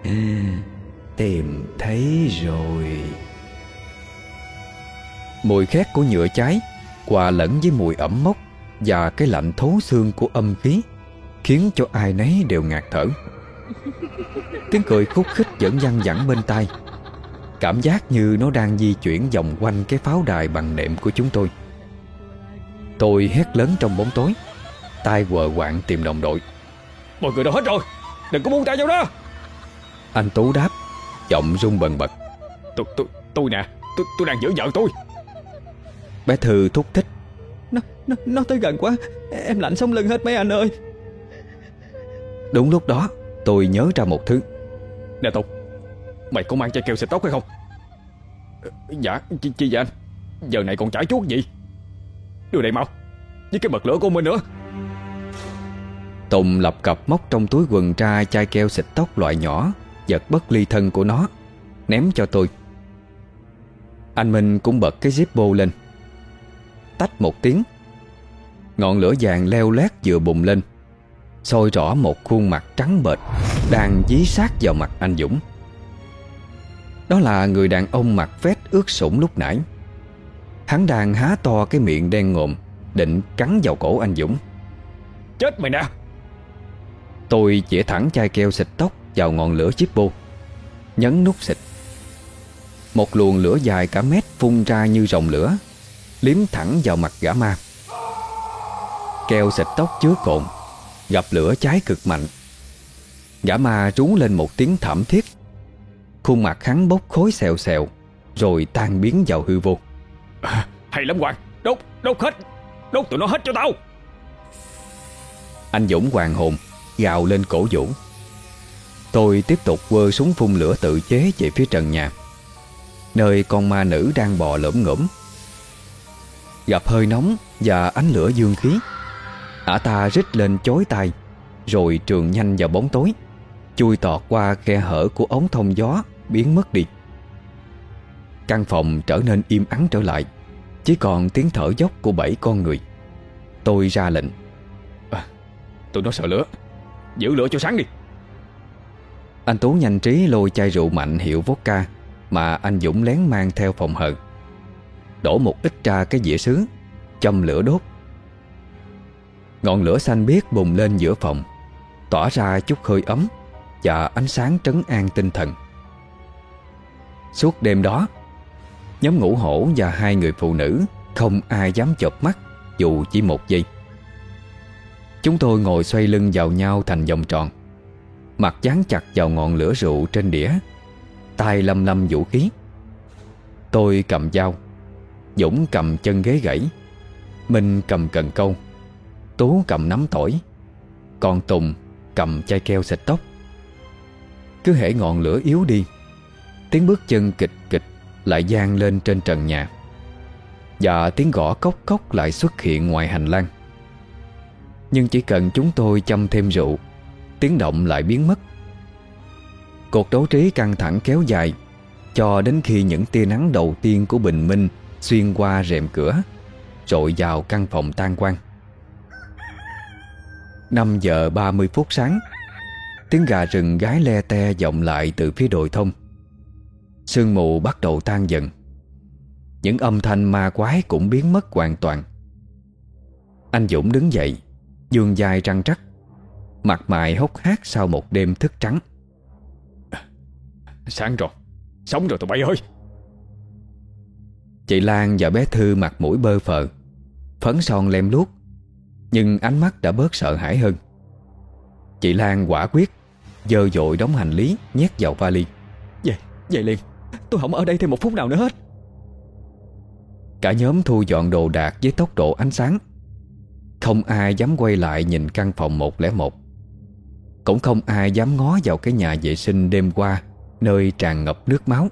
*laughs* Tìm thấy rồi. Mùi khét của nhựa cháy Hòa lẫn với mùi ẩm mốc Và cái lạnh thấu xương của âm khí Khiến cho ai nấy đều ngạt thở. *laughs* Tiếng cười khúc khích vẫn văng vẳng bên tai. Cảm giác như nó đang di chuyển vòng quanh cái pháo đài bằng nệm của chúng tôi. Tôi hét lớn trong bóng tối tay quờ quạng tìm đồng đội. Mọi người đâu hết rồi. Đừng có buông tay nhau đó Anh Tú đáp Giọng rung bần bật. Tôi, tôi, tôi nè Tôi, tôi đang giữ vợ tôi. Bé Thư thúc thích. Nó, nó, nó tới gần quá Em lạnh sống lưng hết mấy anh ơi. Đúng lúc đó tôi nhớ ra một thứ. Nè Tùng Mày có mang chai keo xịt tóc hay không? Dạ chi, chi vậy anh? Giờ này còn chảy chuốt gì. Đưa đây mau Với cái bật lửa của mình nữa. Tùng lập cập móc trong túi quần ra chai keo xịt tóc loại nhỏ Giật bất ly thân của nó Ném cho tôi. Anh Minh cũng bật cái zippo lên. Tách một tiếng Ngọn lửa vàng leo lét vừa bùng lên soi rõ một khuôn mặt trắng bệch Đang dí sát vào mặt anh Dũng. Đó là người đàn ông mặc vest ướt sũng lúc nãy. Hắn đang há to cái miệng đen ngộm Định cắn vào cổ anh Dũng. Chết mày nè! Tôi chỉ thẳng chai keo xịt tóc vào ngọn lửa Zippo Nhấn nút xịt. Một luồng lửa dài cả mét phun ra như rồng lửa Liếm thẳng vào mặt gã ma. Keo xịt tóc chứa cồn Gặp lửa cháy cực mạnh. Gã ma rú lên một tiếng thảm thiết. Khuôn mặt hắn bốc khối xèo xèo Rồi tan biến vào hư vô. À, Hay lắm Hoàng Đốt, đốt hết Đốt tụi nó hết cho tao. Anh Dũng hoàng hồn Gào lên cổ Vũ Tôi tiếp tục quơ súng phun lửa tự chế về phía trần nhà. Nơi con ma nữ đang bò lỡm ngỗm Gặp hơi nóng và ánh lửa dương khí. Ả ta rít lên chối tay Rồi trường nhanh vào bóng tối Chui tọt qua khe hở của ống thông gió Biến mất đi. Căn phòng trở nên im ắng trở lại Chỉ còn tiếng thở dốc của bảy con người. Tôi ra lệnh. À, Tụi nó sợ lửa. Giữ lửa cho sáng đi. Anh Tú nhanh trí lôi chai rượu mạnh hiệu vodka Mà anh Dũng lén mang theo phòng hờ. Đổ một ít ra cái dĩa sứ, Châm lửa đốt. Ngọn lửa xanh biếc bùng lên giữa phòng, Tỏa ra chút hơi ấm Và ánh sáng trấn an tinh thần. Suốt đêm đó, Nhóm ngũ hổ và hai người phụ nữ Không ai dám chợp mắt Dù chỉ một giây. Chúng tôi ngồi xoay lưng vào nhau thành vòng tròn. Mặt dán chặt vào ngọn lửa rượu trên đĩa. Tay lâm lâm vũ khí. Tôi cầm dao. Dũng cầm chân ghế gãy. Minh cầm cần câu. Tú cầm nắm tỏi. Còn Tùng cầm chai keo xịt tóc. Cứ hễ ngọn lửa yếu đi, Tiếng bước chân kịch kịch lại gian lên trên trần nhà. Và tiếng gõ cốc cốc lại xuất hiện ngoài hành lang. Nhưng chỉ cần chúng tôi chăm thêm rượu Tiếng động lại biến mất. Cuộc đấu trí căng thẳng kéo dài, Cho đến khi những tia nắng đầu tiên của bình minh Xuyên qua rèm cửa Rội vào căn phòng tan quang 5 giờ 30 phút sáng, Tiếng gà rừng gái le te vọng lại từ phía đồi thông. Sương mù bắt đầu tan dần. Những âm thanh ma quái cũng biến mất hoàn toàn. Anh Dũng đứng dậy Dương dài răng trắc Mặt mày hốc hác sau một đêm thức trắng. Sáng rồi. Sống rồi tụi bay ơi. Chị Lan và bé Thư mặt mũi bơ phờ. Phấn son lem luốc Nhưng ánh mắt đã bớt sợ hãi hơn. Chị Lan quả quyết Dơ dội đóng hành lý Nhét vào vali. Về, về liền. Tôi không ở đây thêm một phút nào nữa hết. Cả nhóm thu dọn đồ đạc với tốc độ ánh sáng. Không ai dám quay lại nhìn căn phòng 101 cũng không ai dám ngó vào cái nhà vệ sinh đêm qua, Nơi tràn ngập nước máu.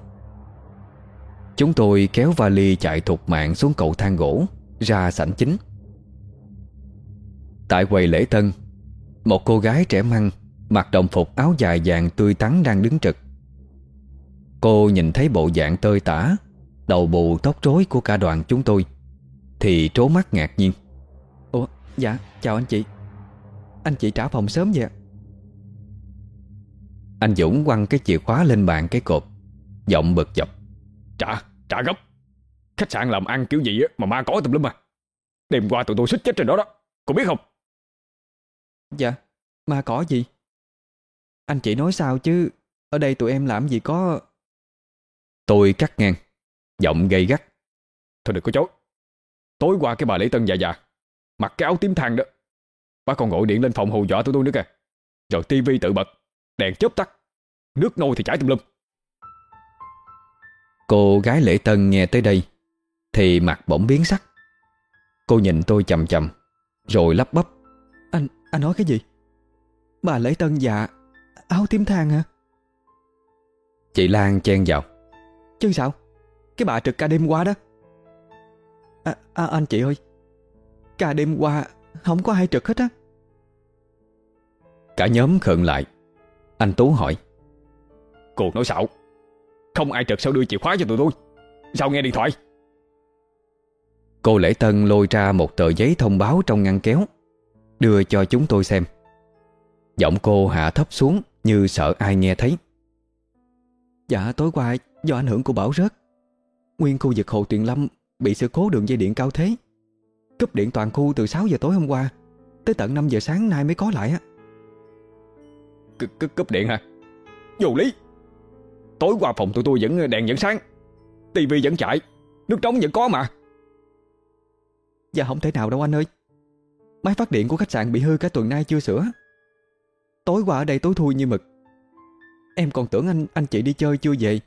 Chúng tôi kéo vali chạy thục mạng xuống cầu thang gỗ, Ra sảnh chính. Tại quầy lễ tân, Một cô gái trẻ măng, Mặc đồng phục áo dài vàng tươi tắn đang đứng trực. Cô nhìn thấy bộ dạng tơi tả, Đầu bù tóc rối của cả đoàn chúng tôi, Thì trố mắt ngạc nhiên. Ủa dạ chào anh chị. Anh chị trả phòng sớm vậy anh Dũng quăng cái chìa khóa lên bàn cái cột. Giọng bực dọc. Trả, trả gấp Khách sạn làm ăn kiểu gì mà ma có tùm lum à. Đêm qua tụi tôi xích chết trên đó đó. Cô biết không? Dạ Ma có gì? Anh chị nói sao chứ Ở đây tụi em làm gì có. Tôi cắt ngang. Giọng gây gắt. Thôi đừng có chối. Tối qua cái bà lễ tân già già Mặc cái áo tím than đó. Bà còn gọi điện lên phòng hù dọa tụi tôi nữa kìa. Rồi tivi tự bật Đèn chớp tắt. Nước nôi thì chảy tùm lum. Cô gái lễ tân nghe tới đây Thì mặt bỗng biến sắc. Cô nhìn tôi chầm chầm Rồi lắp bắp. Anh, anh nói cái gì? Bà lễ tân dạ Áo tím than hả? Chị Lan chen vào. Chứ sao? Cái bà trực ca đêm qua đó. À, à, Anh chị ơi Ca đêm qua Không có ai trực hết á. Cả nhóm khựng lại Anh Tú hỏi. Cô nói xạo. Không ai trực sao đưa chìa khóa cho tụi tôi. Sao nghe điện thoại? Cô lễ tân lôi ra một tờ giấy thông báo trong ngăn kéo Đưa cho chúng tôi xem. Giọng cô hạ thấp xuống Như sợ ai nghe thấy. Dạ tối qua do ảnh hưởng của bão rớt Nguyên khu vực Hồ Tuyền Lâm Bị sự cố đường dây điện cao thế. Cúp điện toàn khu từ 6 giờ tối hôm qua Tới tận 5 giờ sáng nay mới có lại á Cúp điện hả? Vô lý. Tối qua phòng tụi tôi vẫn đèn vẫn sáng. Tivi vẫn chạy. Nước nóng vẫn có mà. Dạ không thể nào đâu anh ơi. Máy phát điện của khách sạn bị hư cả tuần nay chưa sửa. Tối qua ở đây tối thui như mực. Em còn tưởng anh anh chị đi chơi chưa về.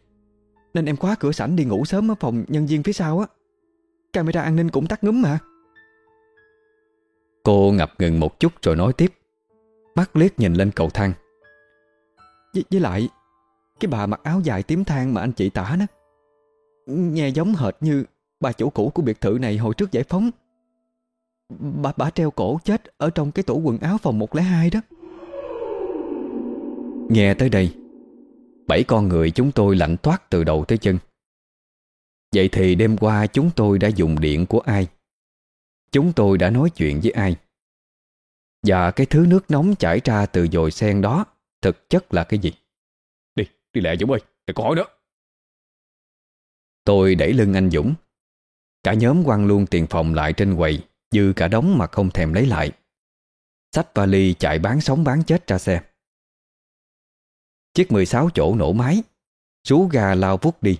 Nên em khóa cửa sảnh đi ngủ sớm ở phòng nhân viên phía sau á. Camera an ninh cũng tắt ngúm mà. Cô ngập ngừng một chút rồi nói tiếp. Mắt liếc nhìn lên cầu thang với, với lại Cái bà mặc áo dài tím than mà anh chị tả đó Nghe giống hệt như Bà chủ cũ của biệt thự này hồi trước giải phóng Bà, bà treo cổ chết Ở trong cái tủ quần áo phòng 102 đó Nghe tới đây Bảy con người chúng tôi lạnh toát từ đầu tới chân Vậy thì đêm qua chúng tôi đã dùng điện của ai? Chúng tôi đã nói chuyện với ai? Và cái thứ nước nóng chảy ra từ dồi sen đó Thực chất là cái gì? Đi, đi lẹ Dũng ơi, đừng có hỏi nữa. Tôi đẩy lưng anh Dũng. Cả nhóm quăng luôn tiền phòng lại trên quầy Dư cả đống mà không thèm lấy lại. Xách vali chạy bán sống bán chết ra xe. Chiếc 16 chỗ nổ máy Rú ga lao vút đi.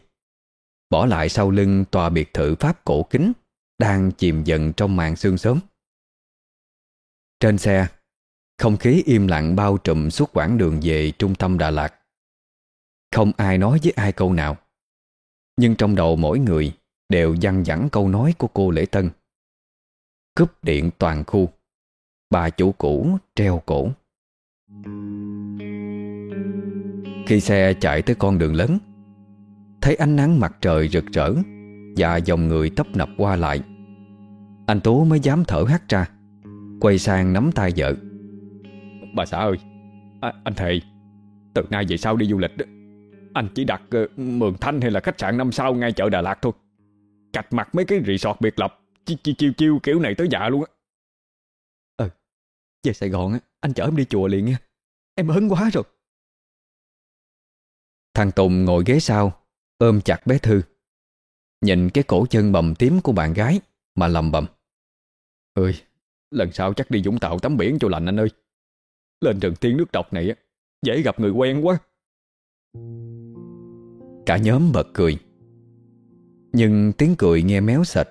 Bỏ lại sau lưng tòa biệt thự Pháp cổ kính Đang chìm dần trong màn sương sớm. Trên xe không khí im lặng bao trùm suốt quãng đường về trung tâm Đà Lạt. Không ai nói với ai câu nào. Nhưng trong đầu mỗi người Đều dăng vẳng câu nói của cô Lễ Tân. Cúp điện toàn khu. Bà chủ cũ treo cổ. Khi xe chạy tới con đường lớn, Thấy ánh nắng mặt trời rực rỡ Và dòng người tấp nập qua lại. Anh Tú mới dám thở hắt ra, Quay sang nắm tay vợ. Bà xã ơi. À, Anh thề Từ nay về sau đi du lịch Anh chỉ đặt uh, Mường Thanh hay là khách sạn năm sao ngay chợ Đà Lạt thôi. Cạch mặt mấy cái resort biệt lập Chiêu chi, chiêu chiêu kiểu này tới dạ luôn á. Ừ Về Sài Gòn á Anh chở em đi chùa liền nha. Em hứng quá rồi. Thằng Tùng ngồi ghế sau Ôm chặt bé Thư. Nhìn cái cổ chân bầm tím của bạn gái Mà lầm bầm. Ơi Lần sau chắc đi Vũng Tàu tắm biển cho lành anh ơi lên rừng tiếng nước độc này Dễ gặp người quen quá. Cả nhóm bật cười. Nhưng tiếng cười nghe méo sạch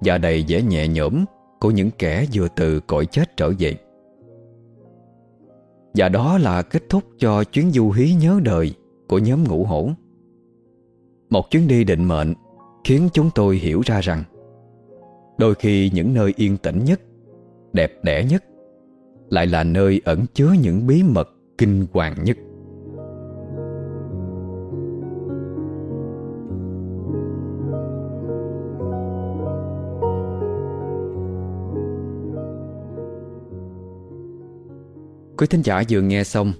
Và đầy vẻ nhẹ nhõm Của những kẻ vừa từ cõi chết trở về. Và đó là kết thúc cho chuyến du hí nhớ đời Của nhóm ngũ hổ. Một chuyến đi định mệnh Khiến chúng tôi hiểu ra rằng Đôi khi những nơi yên tĩnh nhất, Đẹp đẽ nhất lại là nơi ẩn chứa những bí mật kinh hoàng nhất. Quý thính giả vừa nghe xong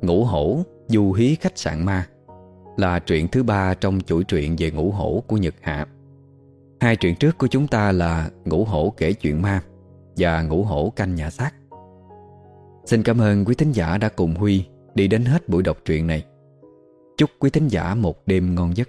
Ngũ hổ, du hí khách sạn ma Là truyện thứ ba trong chuỗi truyện về ngũ hổ của Nhật Hạ. Hai truyện trước của chúng ta là Ngũ hổ kể chuyện ma Và Ngũ hổ canh nhà xác. Xin cảm ơn quý thính giả đã cùng Huy Đi đến hết buổi đọc truyện này. Chúc quý thính giả một đêm ngon giấc.